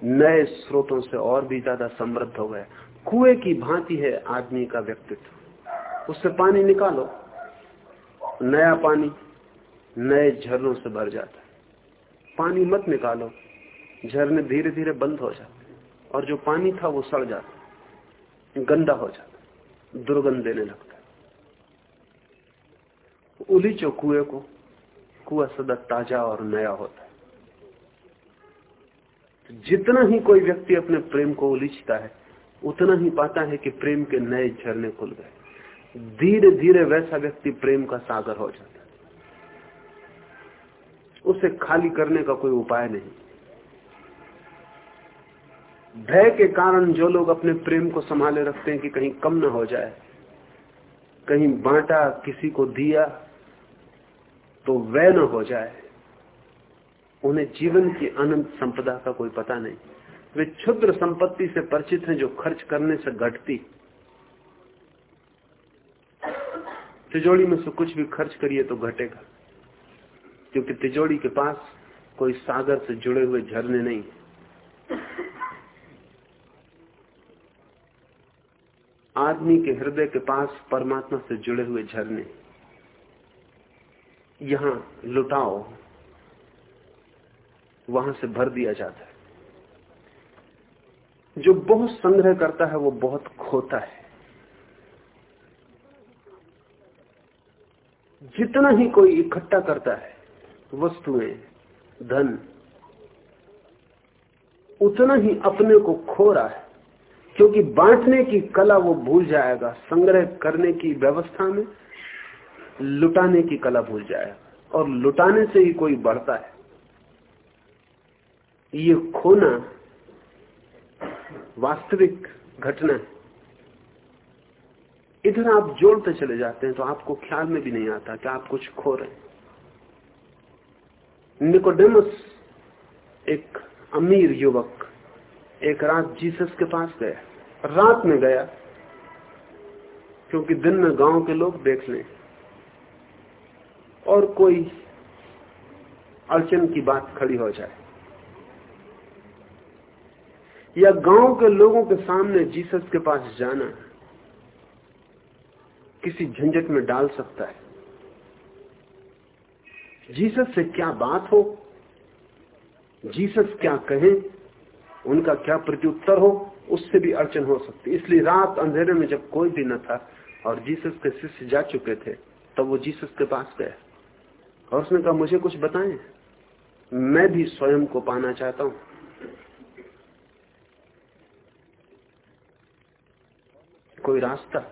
नए स्रोतों से और भी ज़्यादा समृद्ध हो गया। कुएँ की भांति है आदमी का व्यक्तित्व। उससे पानी निकालो, नया पानी नए झरनों से भर जाता है। पानी मत निकालो, झरने धीरे धीरे बंद हो जाते और जो पानी था वो सड़ जाता गंदा हो जाता दुर्गंध देने लगता उलीचो कुएँ को, कुआ सदा ताज़ा और नया होता है। जितना ही कोई व्यक्ति अपने प्रेम को उलीचता है, उतना ही पाता है कि प्रेम के नए झरने खुल गए। धीरे धीरे वैसा व्यक्ति प्रेम का सागर हो जाता है। उसे खाली करने का कोई उपाय नहीं। भय के कारण जो लोग अपने प्रेम को संभाले रखते हैं कि कहीं कम न हो जाए, कहीं बांटा, किसी को दिया तो वह न हो जाए। उन्हें जीवन की अनंत संपदा का कोई पता नहीं। वे क्षुद्र संपत्ति से परिचित हैं जो खर्च करने से घटती। तिजोड़ी में से कुछ भी खर्च करिए तो घटेगा, क्योंकि तिजोड़ी के पास कोई सागर से जुड़े हुए झरने नहीं आदमी के हृदय के पास परमात्मा से जुड़े हुए झरने। यहाँ लुटाओ वहाँ से भर दिया जाता है। जो बहुत संग्रह करता है, वो बहुत खोता है। जितना ही कोई इकट्ठा करता है वस्तुएँ धन, उतना ही अपने को खो रहा है। क्योंकि बांटने की कला वो भूल जाएगा, संग्रह करने की व्यवस्था में लुटाने की कला भूल जाएगा। और लुटाने से ही कोई बढ़ता है। ये खोना वास्तविक घटना है। इधर आप जोड़ते चले जाते हैं तो आपको ख्याल में भी नहीं आता कि आप कुछ खो रहे हैं। निकोडेमस एक अमीर युवक एक रात जीसस के पास गया। रात में गया, क्योंकि दिन में गाँव के लोग देख लें। और कोई अड़चन की बात खड़ी हो जाए। या गाँव के लोगों के सामने जीसस के पास जाना किसी झंझट में डाल सकता है। जीसस से क्या बात हो? जीसस क्या कहें? उनका क्या प्रत्युत्तर हो? उससे भी अड़चन हो सकती। इसलिए रात अंधेरे में जब कोई भी न था और जीसस के शिष्य जा चुके थे, तब तो वो जीसस के पास गए। और उसने कहा, मुझे कुछ बताएँ? मैं भी स्वयं को पाना चाहता हूँ। कोई रास्ता?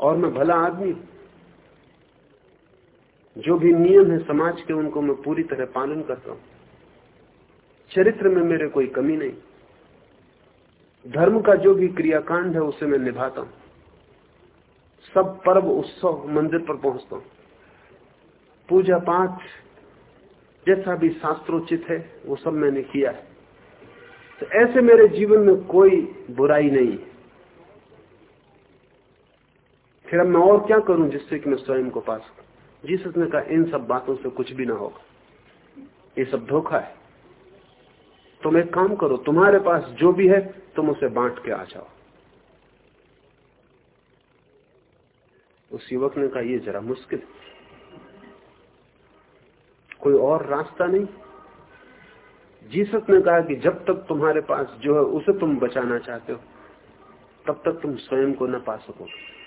और मैं भला आदमी जो भी नियम है समाज के, उनको मैं पूरी तरह पालन करता हूँ। चरित्र में मेरे कोई कमी नहीं। धर्म का जो भी क्रियाकांड है, उसे मैं निभाता हूँ। सब पर्व, उत्सव मंदिर पर पहुँचता हूँ। पूजा पाठ जैसा भी शास्त्रोचित है, वो सब मैंने किया है। तो ऐसे मेरे जीवन में कोई बुराई नहीं है। फिर अब मैं और क्या करूँ जिससे कि मैं स्वयं को पा सकूँ? जीसस ने कहा, इन सब बातों से कुछ भी ना होगा। ये सब धोखा है। तुम एक काम करो, तुम्हारे पास जो भी है, तुम उसे बांट के आ जाओ। उस युवक ने कहा यह जरा मुश्किल। कोई और रास्ता नहीं? जीसस ने कहा कि जब तक तुम्हारे पास जो है, उसे तुम बचाना चाहते हो, तब तक तुम स्वयं को न पा सकोगे।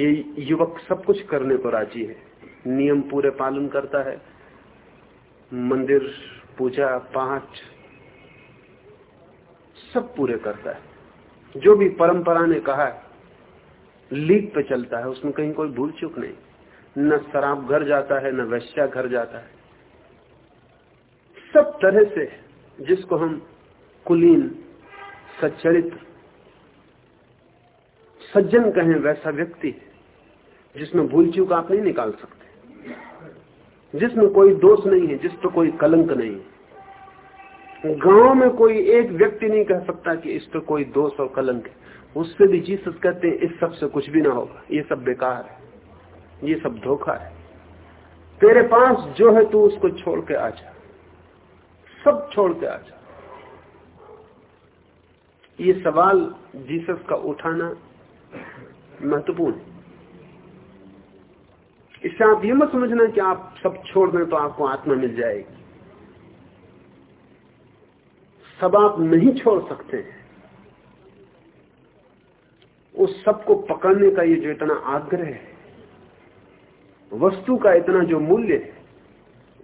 ये युवक सब कुछ करने को राज़ी है। नियम पूरे पालन करता है। मंदिर, पूजा पाठ सब पूरे करता है। जो भी परंपरा ने कहा है, लीक पे चलता है, उसमें कहीं कोई भूल चूक नहीं। न शराब घर जाता है, न वैश्या घर जाता है। सब तरह से जिसको हम कुलीन सच्चरित्र सज्जन कहें, वैसा व्यक्ति जिसमें भूल चूक आप नहीं निकाल सकते। जिसमें कोई दोष नहीं है, जिस पर कोई कलंक नहीं है। गाँव में कोई एक व्यक्ति नहीं कह सकता कि इस पर कोई दोष और कलंक है। उससे भी जीसस कहते हैं, इस सबसे कुछ भी ना होगा। ये सब बेकार है। ये सब धोखा है। तेरे पास जो है तू उसको छोड़ के आ जा। सब छोड़ के आ जा। ये सवाल जीसस का उठाना महत्वपूर्ण है। इससे आप ये मत समझना कि आप सब छोड़ दें तो आपको आत्मा मिल जाएगी। सब आप नहीं छोड़ सकते हैं। उस सबको पकड़ने का ये जो इतना आग्रह है, वस्तु का इतना जो मूल्य है,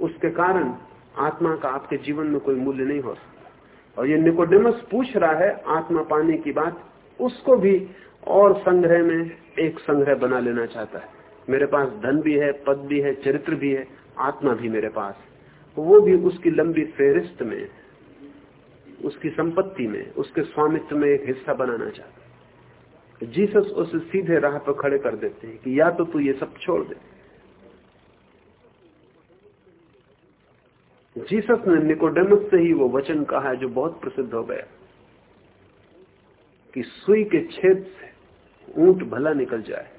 उसके कारण आत्मा का आपके जीवन में कोई मूल्य नहीं हो सकता। और ये निकोडेमस पूछ रहा है, आत्मा पाने की बात, उसको भी और संग्रह में एक संग्रह बना लेना चाहता है। मेरे पास धन भी है, पद भी है, चरित्र भी है, आत्मा भी मेरे पास। वो भी उसकी लंबी फेरिस्त में, उसकी संपत्ति में, उसके स्वामित्व में एक हिस्सा बनाना चाहता जीसस उसे सीधे राह पर खड़े कर देते हैं कि या तो तू ये सब छोड़ दे। जीसस ने निकोडेमस से ही वो वचन कहा है जो बहुत प्रसिद्ध हो गया, कि सुई के छेद से ऊँट भला निकल जाए।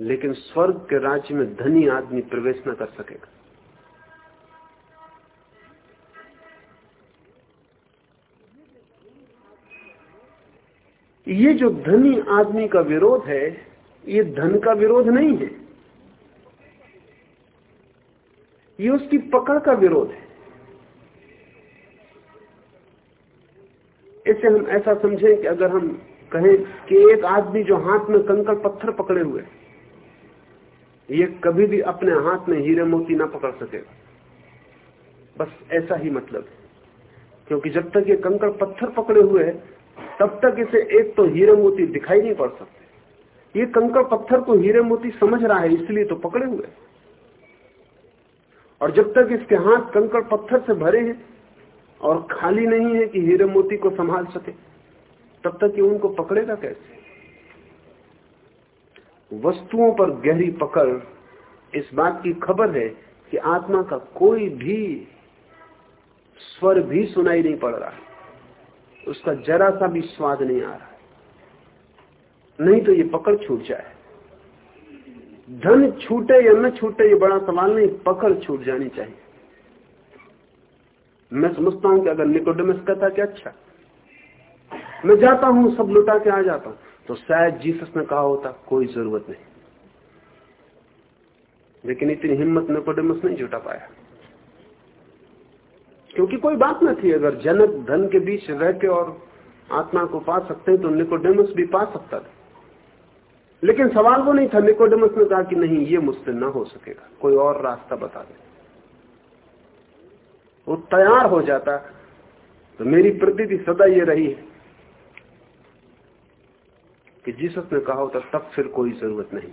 लेकिन स्वर्ग के राज्य में धनी आदमी प्रवेश न कर सकेगा। ये जो धनी आदमी का विरोध है, ये धन का विरोध नहीं है। ये उसकी पकड़ का विरोध है। इसे हम ऐसा समझें कि अगर हम कहें कि एक आदमी जो हाथ में कंकड़ पत्थर पकड़े हुए ये कभी भी अपने हाथ में हीरे मोती ना पकड़ सकेगा बस ऐसा ही मतलब है। क्योंकि जब तक ये कंकड़ पत्थर पकड़े हुए है, तब तक इसे एक तो हीरे मोती दिखाई नहीं पड़ सकते। ये कंकड़ पत्थर को हीरे मोती समझ रहा है, इसलिए तो पकड़े हुए और जब तक इसके हाथ कंकड़ पत्थर से भरे हैं और खाली नहीं है कि हीरे मोती को संभाल सके, तब तक ये उनको पकड़ेगा कैसे? वस्तुओं पर गहरी पकड़, इस बात की खबर है कि आत्मा का कोई भी स्वर भी सुनाई नहीं पड़ रहा उसका जरा सा भी स्वाद नहीं आ रहा नहीं तो ये पकड़ छूट जाए। धन छूटे या न छूटे ये बड़ा सवाल नहीं, पकड़ छूट जानी चाहिए। मैं समझता हूँ कि अगर निकोडमस कहता कि अच्छा मैं जाता हूँ, सब लुटा के आ जाता हूँ। तो शायद जीसस ने कहा होता, कोई ज़रूरत नहीं। लेकिन इतनी हिम्मत निकोडमस नहीं जुटा पाया। क्योंकि कोई बात न थी, अगर जनक धन के बीच रह के और आत्मा को पा सकते हैं तो निकोडेमस भी पा सकता था। लेकिन सवाल वो नहीं था, निकोडेमस ने कहा कि नहीं, ये मुझसे ना हो सकेगा। कोई और रास्ता बता दे। वो तैयार हो जाता। तो मेरी प्रती सदा ये रही है। कि जीसस ने कहा होता तब फिर कोई ज़रूरत नहीं।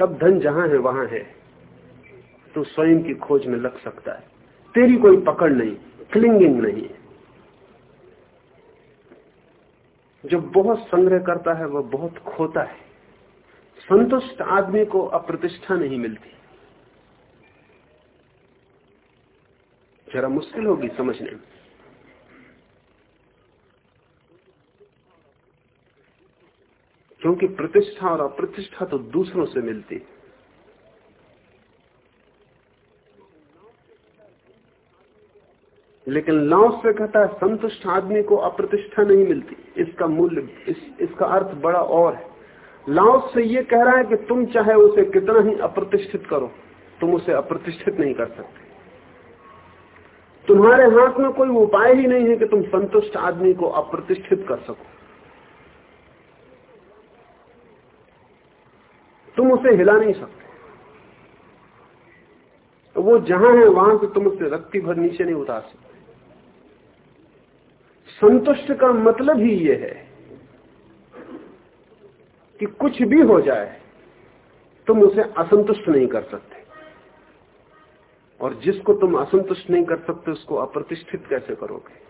तब धन जहाँ है, वहाँ है तो स्वयं की खोज में लग सकता है। तेरी कोई पकड़ नहीं क्लिंगिंग नहीं है। जो बहुत संग्रह करता है, वह बहुत खोता है। संतुष्ट आदमी को अप्रतिष्ठा नहीं मिलती। जरा मुश्किल होगी समझने में। क्योंकि प्रतिष्ठा और अप्रतिष्ठा तो दूसरों से मिलती लेकिन लाओ से कहता है संतुष्ट आदमी को अप्रतिष्ठा नहीं मिलती। इसका मूल्य इस, इसका अर्थ बड़ा और है। लाओ से ये कह रहा है कि तुम चाहे उसे कितना ही अप्रतिष्ठित करो तुम उसे अप्रतिष्ठित नहीं कर सकते। तुम्हारे हाथ में कोई उपाय ही नहीं है कि तुम संतुष्ट आदमी को अप्रतिष्ठित कर सको। तुम उसे हिला नहीं सकते। तो वो जहाँ है, वहाँ से तुम उसे रक्ति भर नीचे नहीं उतार सकते। संतुष्ट का मतलब ही ये है कि कुछ भी हो जाए, तुम उसे असंतुष्ट नहीं कर सकते। और जिसको तुम असंतुष्ट नहीं कर सकते, उसको अप्रतिष्ठित कैसे करोगे?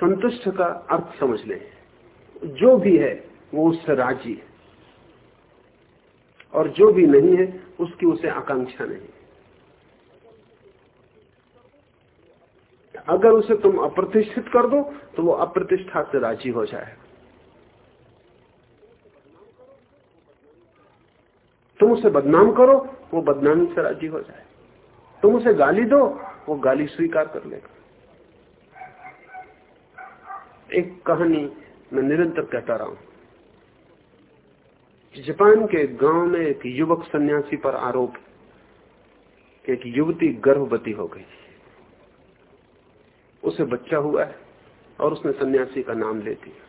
संतुष्ट का अर्थ समझ लें। जो भी है, वो उससे राज़ी है। और जो भी नहीं है, उसकी उसे आकांक्षा नहीं। अगर उसे तुम अप्रतिष्ठित कर दो तो वो अप्रतिष्ठा से राज़ी हो जाएगा तुम उसे बदनाम करो, वो बदनामी से राज़ी हो जाए। तुम उसे गाली दो, वो गाली स्वीकार कर लेगा। एक कहानी मैं निरंतर कहता रहा हूँ। जापान के गाँव में एक युवक सन्यासी पर आरोप कि एक युवती गर्भवती हो गई। उसे बच्चा हुआ है और उसने सन्यासी का नाम ले दिया।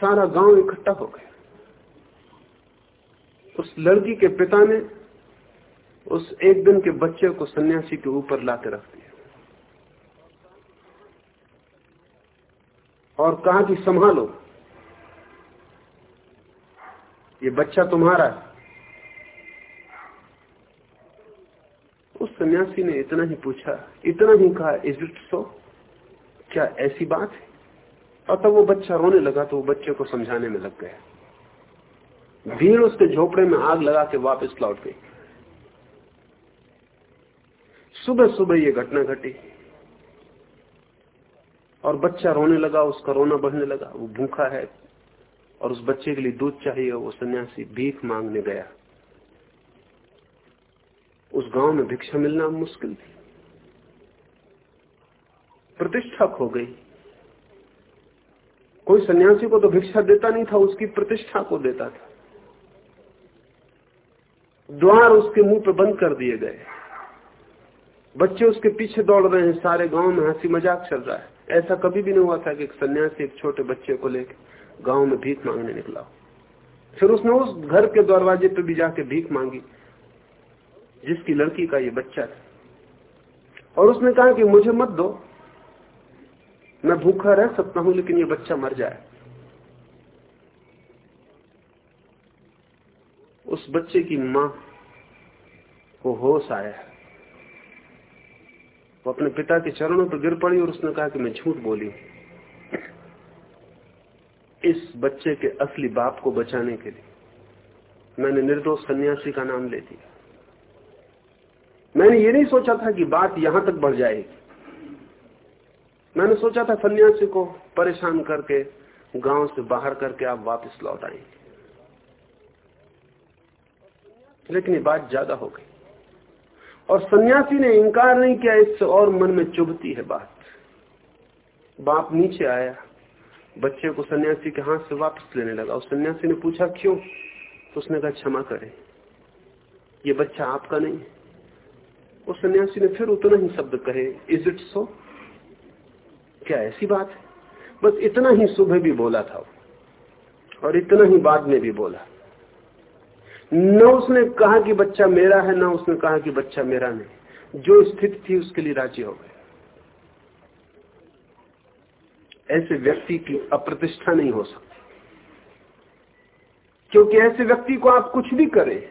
सारा गाँव इकट्ठा हो गया। उस लड़की के पिता ने उस एक दिन के बच्चे को सन्यासी के ऊपर लाके रख दिया और कहा कि संभालो। ये बच्चा तुम्हारा है। उस सन्यासी ने इतना ही पूछा, इतना ही कहा, इज़ इट सो? क्या ऐसी बात है? और तब वो बच्चा रोने लगा तो वो बच्चे को समझाने में लग गया। भीड़ उसके झोपड़े में आग लगा के वापस लौट गई। सुबह सुबह ये घटना घटी। और बच्चा रोने लगा, उसका रोना बढ़ने लगा, वो भूखा है। और उस बच्चे के लिए दूध चाहिए, वो सन्यासी भीख मांगने गया। उस गाँव में भिक्षा मिलना मुश्किल थी। प्रतिष्ठा खो गई। कोई सन्यासी को तो भिक्षा देता नहीं था, उसकी प्रतिष्ठा को देता था। द्वार उसके मुँह पे बंद कर दिए गए। बच्चे उसके पीछे दौड़ रहे हैं, सारे गाँव में हँसी मज़ाक चल रहा है। ऐसा कभी भी नहीं हुआ था कि एक सन्यासी एक छोटे बच्चे को लेकर गाँव में भीख मांगने निकला फिर उसने उस घर के दरवाजे पे भी जाके भीख मांगी, जिसकी लड़की का ये बच्चा था और उसने कहा कि मुझे मत दो, मैं भूखा रह सकता हूँ, लेकिन ये बच्चा मर जाए। उस बच्चे की माँ को होश आया वो अपने पिता के चरणों पर गिर पड़ी और उसने कहा कि मैं झूठ बोली। इस बच्चे के असली बाप को बचाने के लिए मैंने निर्दोष सन्यासी का नाम ले दिया। मैंने ये नहीं सोचा था कि बात यहाँ तक बढ़ जाएगी। मैंने सोचा था सन्यासी को परेशान करके, गाँव से बाहर करके आप वापस लौट आएँगे। लेकिन ये बात ज़्यादा हो गई। और सन्यासी ने इंकार नहीं किया, इससे और मन में चुभती है बात। बाप नीचे आया, बच्चे को सन्यासी के हाथ से वापस लेने लगा। उस सन्यासी ने पूछा, क्यों? तो उसने कहा, क्षमा करें। ये बच्चा आपका नहीं उस सन्यासी ने फिर उतना ही शब्द कहे इज़ इट सो क्या ऐसी बात है? बस इतना ही सुबह भी बोला था और इतना ही बाद में भी बोला। न उसने कहा कि बच्चा मेरा है, ना उसने कहा कि बच्चा मेरा नहीं। जो स्थिति थी, उसके लिए राज़ी हो गए। ऐसे व्यक्ति की अप्रतिष्ठा नहीं हो सकती। क्योंकि ऐसे व्यक्ति को आप कुछ भी करें,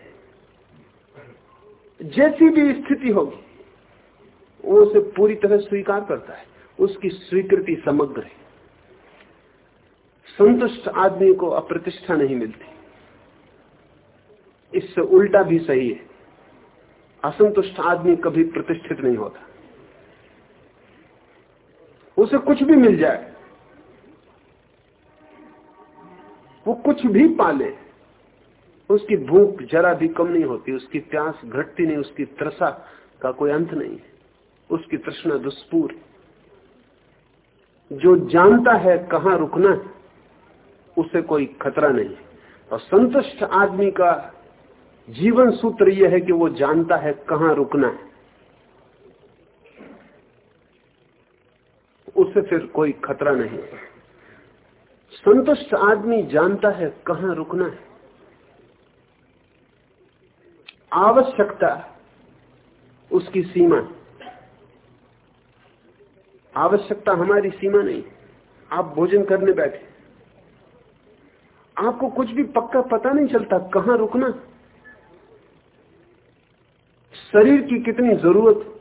जैसी भी स्थिति होगी, वो उसे पूरी तरह स्वीकार करता है। उसकी स्वीकृति समग्र है। संतुष्ट आदमी को अप्रतिष्ठा नहीं मिलती। इससे उल्टा भी सही है। असंतुष्ट आदमी कभी प्रतिष्ठित नहीं होता। उसे कुछ भी मिल जाए, वो कुछ भी पाले, उसकी भूख जरा भी कम नहीं होती, उसकी प्यास घटती नहीं, उसकी त्रसा का कोई अंत नहीं है। उसकी तृष्णा दुष्पूर जो जानता है कहाँ रुकना है, उसे कोई खतरा नहीं और संतुष्ट आदमी का जीवन सूत्र यह है कि वो जानता है कहाँ रुकना है। उसे फिर कोई खतरा नहीं। संतुष्ट आदमी जानता है कहाँ रुकना है। आवश्यकता उसकी सीमा आवश्यकता हमारी सीमा नहीं। आप भोजन करने बैठे। आपको कुछ भी पक्का पता नहीं चलता कहाँ रुकना। शरीर की कितनी ज़रूरत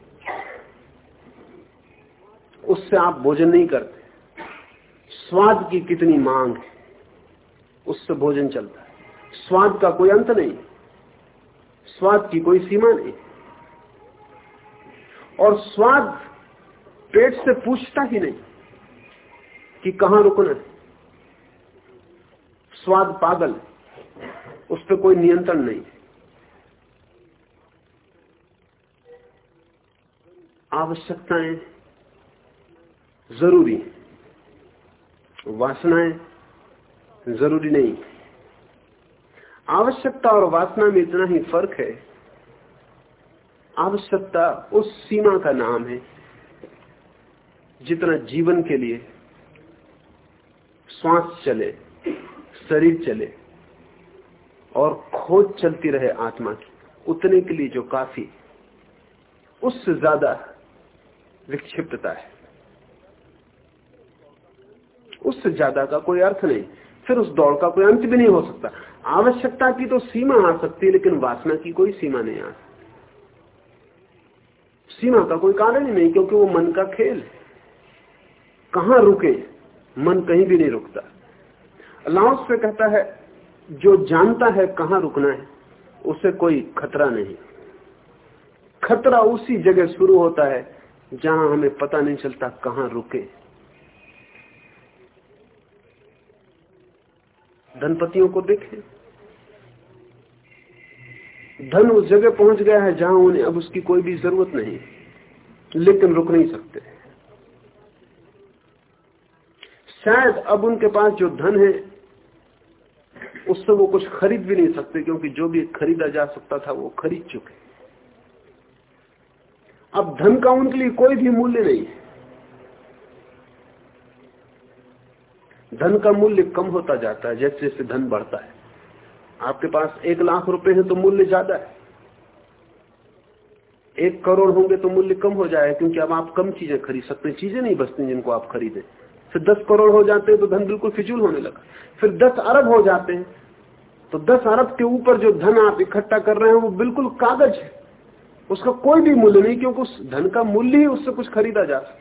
उससे आप भोजन नहीं करते। स्वाद की कितनी मांग है, उससे भोजन चलता है। स्वाद का कोई अंत नहीं, स्वाद की कोई सीमा नहीं। और स्वाद पेट से पूछता ही नहीं कि कहाँ रुकना है। स्वाद पागल उस पर कोई नियंत्रण नहीं आवश्यकताएँ ज़रूरी, वासनाएँ ज़रूरी नहीं। आवश्यकता और वासना में इतना ही फ़र्क है। आवश्यकता उस सीमा का नाम है जितना जीवन के लिए श्वास चले, शरीर चले और खोज चलती रहे आत्मा की, उतने के लिए जो काफ़ी, उससे ज़्यादा विक्षिप्तता है। उससे ज़्यादा का कोई अर्थ नहीं। फिर उस दौड़ का कोई अंत भी नहीं हो सकता। आवश्यकता की तो सीमा आ सकती है, लेकिन वासना की कोई सीमा नहीं आ सकती। सीमा का कोई कारण ही नहीं, क्योंकि वो मन का खेल कहाँ रुके? मन कहीं भी नहीं रुकता। अल्लाह से कहता है, जो जानता है कहाँ रुकना है, उसे कोई खतरा नहीं। खतरा उसी जगह शुरू होता है जहाँ हमें पता नहीं चलता कहाँ रुके। धनपतियों को देखें। धन उस जगह पहुँच गया है जहाँ उन्हें अब उसकी कोई भी ज़रूरत नहीं। लेकिन रुक नहीं सकते। शायद अब उनके पास जो धन है, उससे वो कुछ खरीद भी नहीं सकते, क्योंकि जो भी खरीदा जा सकता था वो खरीद चुके। अब धन का उनके लिए कोई भी मूल्य नहीं है। धन का मूल्य कम होता जाता है, जैसे जैसे धन बढ़ता है। आपके पास एक लाख रुपए है तो मूल्य ज़्यादा है। एक करोड़ होंगे तो मूल्य कम हो जाए क्योंकि अब आप कम चीज़ें खरीद सकते हैं। चीज़ें नहीं बचती जिनको आप खरीदे। फिर दस करोड़ हो जाते हैं तो धन बिल्कुल फिजूल होने लगा। फिर दस अरब हो जाते हैं तो दस अरब के ऊपर जो धन आप इकट्ठा कर रहे हैं, वो बिल्कुल कागज़ है। उसका कोई भी मूल्य नहीं, क्योंकि उस धन का मूल्य ही उससे कुछ खरीदा जा सकता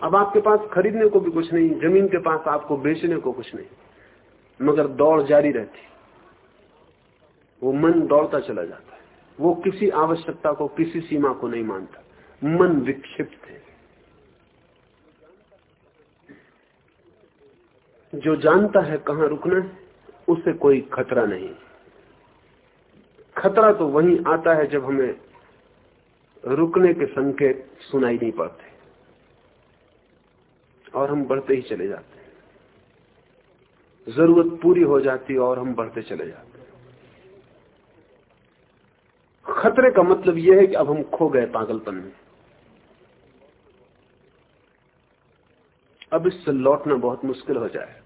अब आपके पास खरीदने को भी कुछ नहीं, ज़मीन के पास आपको बेचने को कुछ नहीं। मगर दौड़ जारी रहती। वो मन दौड़ता चला जाता है। वो किसी आवश्यकता को, किसी सीमा को नहीं मानता। मन विक्षिप्त है। जो जानता है कहाँ रुकना है, उसे कोई खतरा नहीं। खतरा तो वहीं आता है जब हमें रुकने के संकेत सुनाई नहीं पाते। और हम बढ़ते ही चले जाते हैं। ज़रूरत पूरी हो जाती और हम बढ़ते चले जाते खतरे का मतलब यह है कि अब हम खो गए पागलपन में। अब इससे लौटना बहुत मुश्किल हो जाए।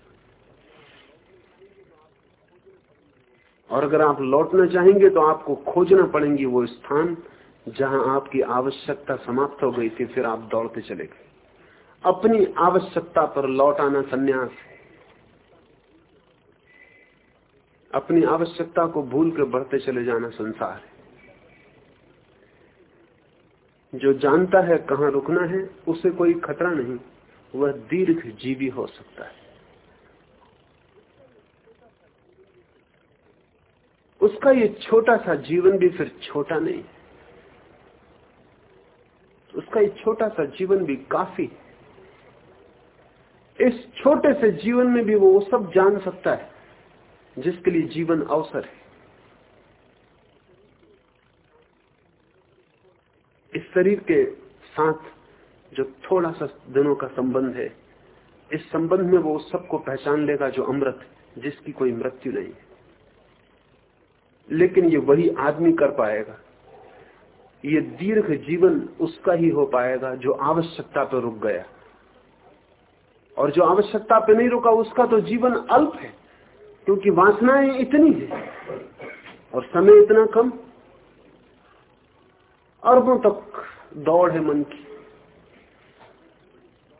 और अगर आप लौटना चाहेंगे तो आपको खोजना पड़ेंगी वो स्थान जहाँ आपकी आवश्यकता समाप्त हो गई थी, फिर आप दौड़ते चले गए। अपनी आवश्यकता पर लौट आना संन्यास। है अपनी आवश्यकता को भूल कर बढ़ते चले जाना संसार है। जो जानता है कहाँ रुकना है, उसे कोई खतरा नहीं, वह दीर्घ जीवी हो सकता है। उसका ये छोटा सा जीवन भी फिर छोटा नहीं उसका एक छोटा सा जीवन भी काफ़ी इस छोटे से जीवन में भी वो सब जान सकता है, जिसके लिए जीवन अवसर है। इस शरीर के साथ जो थोड़ा सा दिनों का संबंध है, इस संबंध में वो उस सबको पहचान लेगा जो अमृत जिसकी कोई मृत्यु नहीं है। लेकिन ये वही आदमी कर पाएगा ये दीर्घ जीवन उसका ही हो पाएगा जो आवश्यकता पर रुक गया। और जो आवश्यकता पे नहीं रुका, उसका तो जीवन अल्प है, क्योंकि वासनाएँ इतनी है और समय इतना कम। अरबों तक दौड़ है मन की,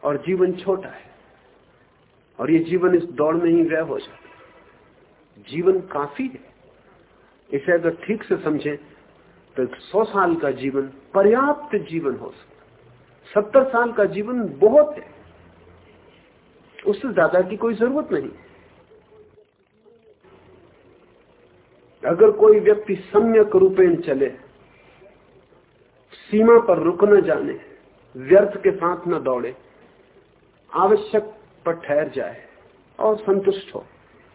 और जीवन छोटा है, और ये जीवन इस दौड़ में ही व्यय हो जाता जीवन काफ़ी है, इसे अगर ठीक से समझे तो सौ साल का जीवन, पर्याप्त जीवन हो सकता। सत्तर साल का जीवन बहुत है। उससे ज़्यादा की कोई ज़रूरत नहीं। अगर कोई व्यक्ति सम्यक रूपेण चले, सीमा पर रुक न जाने, व्यर्थ के साथ न दौड़े, आवश्यक पर ठहर जाए और संतुष्ट हो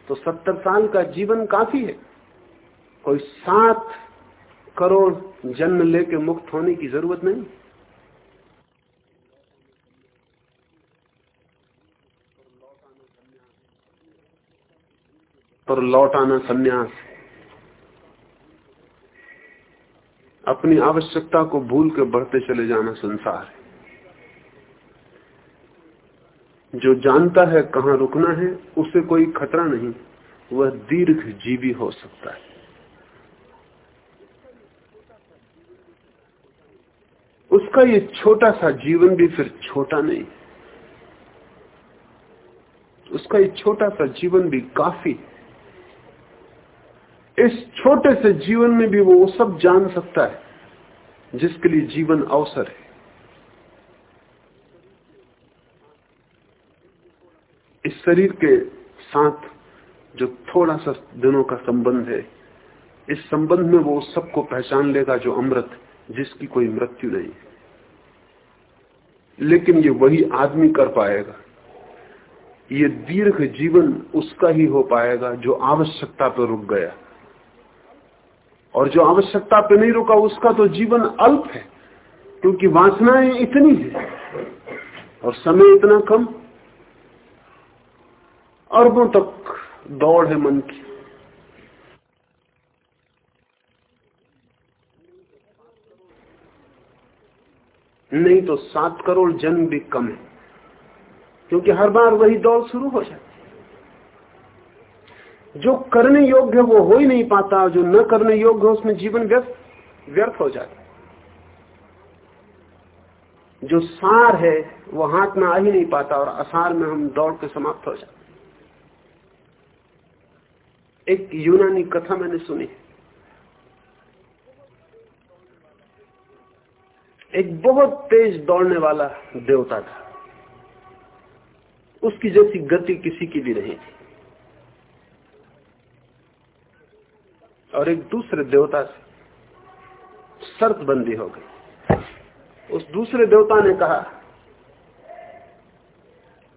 तो सत्तर साल का जीवन काफ़ी है। कोई सात करोड़ जन्म लेके मुक्त होने की ज़रूरत नहीं। पर लौट आना संन्यास। अपनी आवश्यकता को भूल के बढ़ते चले जाना संसार है। जो जानता है कहाँ रुकना है, उसे कोई खतरा नहीं, वह दीर्घ जीवी हो सकता है। उसका ये छोटा सा जीवन भी फिर छोटा नहीं उसका ये छोटा सा जीवन भी काफ़ी इस छोटे से जीवन में भी वो सब जान सकता है, जिसके लिए जीवन अवसर है। इस शरीर के साथ जो थोड़ा सा दिनों का संबंध है, इस संबंध में वो सबको पहचान लेगा जो अमृत जिसकी कोई मृत्यु नहीं। लेकिन ये वही आदमी कर पाएगा। ये दीर्घ जीवन उसका ही हो पाएगा जो आवश्यकता पर रुक गया। और जो आवश्यकता पर नहीं रुका, उसका तो जीवन अल्प है, क्योंकि वासनाएँ इतनी है और समय इतना कम। अरबों तक दौड़ है मन की। नहीं तो सात करोड़ जन्म भी कम है। क्योंकि हर बार वही दौड़ शुरू हो जाती जो करने योग्य वो हो ही नहीं पाता, जो न करने योग्य है उसमें जीवन व्यर्थ व्यर्थ हो जाता जो सार है, वो हाथ में आ ही नहीं पाता और असार में हम दौड़ के समाप्त हो जाते एक यूनानी कथा मैंने सुनी है। एक बहुत तेज दौड़ने वाला देवता था। उसकी जैसी गति किसी की भी नहीं थी। और एक दूसरे देवता से शर्त बंदी हो गई। उस दूसरे देवता ने कहा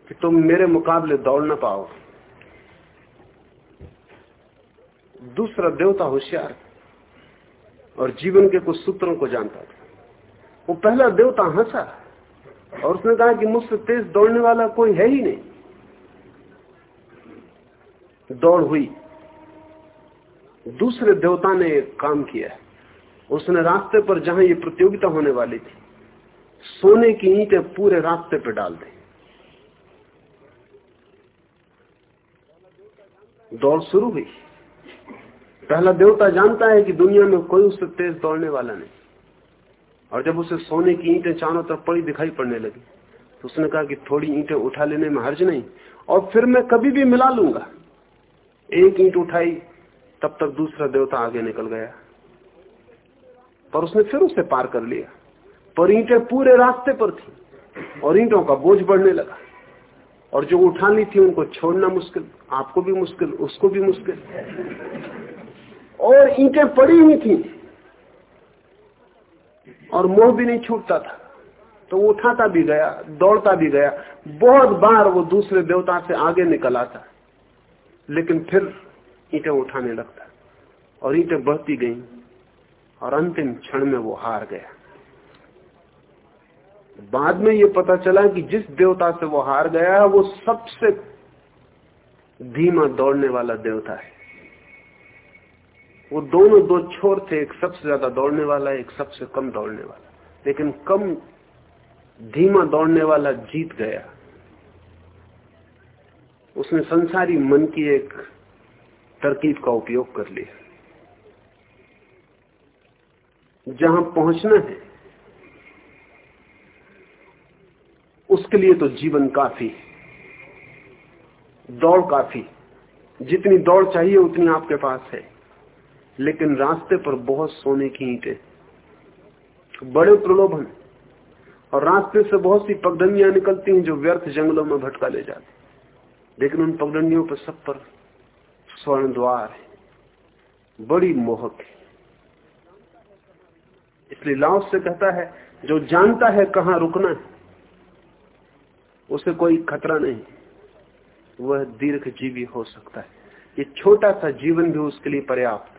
कि तुम मेरे मुकाबले दौड़ ना पाओ। दूसरा देवता होशियार और जीवन के कुछ सूत्रों को जानता था। वो पहला देवता हंसा और उसने कहा कि मुझसे तेज दौड़ने वाला कोई है ही नहीं। दौड़ हुई। दूसरे देवता ने काम किया। उसने रास्ते पर जहाँ ये प्रतियोगिता होने वाली थी, सोने की ईंटें पूरे रास्ते पर डाल दी। दौड़ शुरू हुई। पहला देवता जानता है कि दुनिया में कोई उससे तेज दौड़ने वाला नहीं। और जब उसे सोने की ईंटें चारों तरफ़ पड़ी दिखाई पड़ने लगी तो उसने कहा कि थोड़ी ईंटें उठा लेने में हर्ज नहीं, और फिर मैं कभी भी मिला लूँगा। एक ईंट उठाई, तब तक दूसरा देवता आगे निकल गया। पर उसने फिर उसे पार कर लिया। पर ईंटें पूरे रास्ते पर थी, और ईंटों का बोझ बढ़ने लगा। और जो उठानी थी उनको छोड़ना मुश्किल, आपको भी मुश्किल, उसको भी मुश्किल। और ईंटें पड़ी हुई थी। और मोह भी नहीं छूटता था। तो वो उठाता भी गया, दौड़ता भी गया। बहुत बार वो दूसरे देवता से आगे निकल आता। लेकिन फिर ईटे उठाने लगता और ईटे बढ़ती गई और अंतिम क्षण में वो हार गया। बाद में ये पता चला कि जिस देवता से वो हार गया, वो सबसे धीमा दौड़ने वाला देवता है। वो दोनों दो छोर थे, एक सबसे ज़्यादा दौड़ने वाला, एक सबसे कम दौड़ने वाला। लेकिन कम धीमा दौड़ने वाला जीत गया। उसने संसारी मन की एक तरकीब का उपयोग कर लिया। जहाँ पहुँचना है, उसके लिए तो जीवन काफ़ी दौड़ काफ़ी जितनी दौड़ चाहिए, उतनी आपके पास है। लेकिन रास्ते पर बहुत सोने की ईंटें। बड़े प्रलोभन। और रास्ते से बहुत सी पगडंडियाँ निकलती हैं जो व्यर्थ जंगलों में भटका ले जाती लेकिन उन पगडंडियों पर सब पर स्वर्ण द्वार है। बड़ी मोहक है। इसलिए लाओ से कहता है, जो जानता है कहाँ रुकना है, उसे कोई खतरा नहीं। वह दीर्घ जीवी हो सकता है। ये छोटा सा जीवन भी उसके लिए पर्याप्त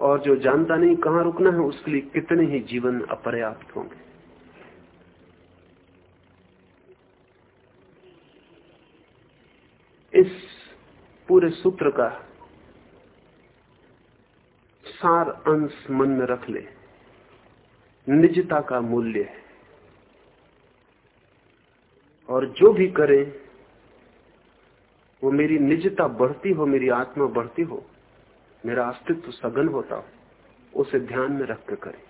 और जो जानता नहीं कहाँ रुकना है, उसके लिए कितने ही जीवन अपर्याप्त होंगे। इस पूरे सूत्र का सार अंश मन में रख ले। निजता का मूल्य है। और जो भी करें, वो मेरी निजता बढ़ती हो, मेरी आत्मा बढ़ती हो मेरा अस्तित्व सघन होता हो उसे ध्यान में रख कर करें।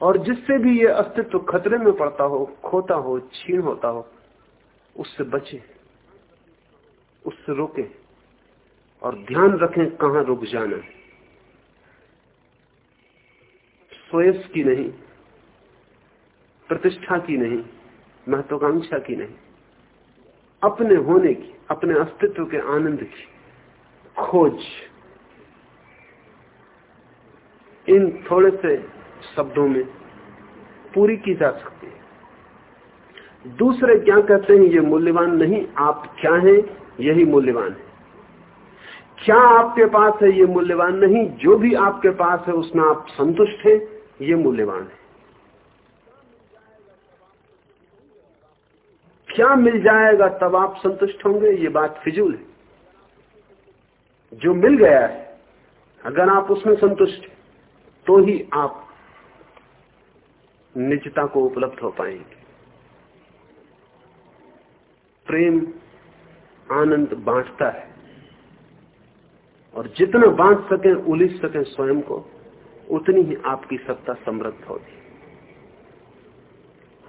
और जिससे भी ये अस्तित्व खतरे में पड़ता हो, खोता हो छीन होता हो, उससे बचे, उससे रोके और ध्यान रखें कहाँ रुक जाना है। स्वयस की नहीं, प्रतिष्ठा की नहीं, महत्वाकांक्षा की नहीं, अपने होने की, अपने अस्तित्व के आनंद की खोज इन थोड़े से शब्दों में पूरी की जा सकती है। दूसरे क्या कहते हैं, ये मूल्यवान नहीं, आप क्या हैं, यही मूल्यवान है। क्या आपके पास है, ये मूल्यवान नहीं, जो भी आपके पास है, उसमें आप संतुष्ट हैं, ये मूल्यवान है। क्या मिल जाएगा, तब आप संतुष्ट होंगे, ये बात फिजूल है। जो मिल गया है, अगर आप उसमें संतुष्ट तो ही आप निजता को उपलब्ध हो पाएँगे। प्रेम आनंद बांटता है। और जितना बांट सके उलिझ सके स्वयं को, उतनी ही आपकी सत्ता समृद्ध होगी।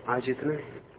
आज इतना है।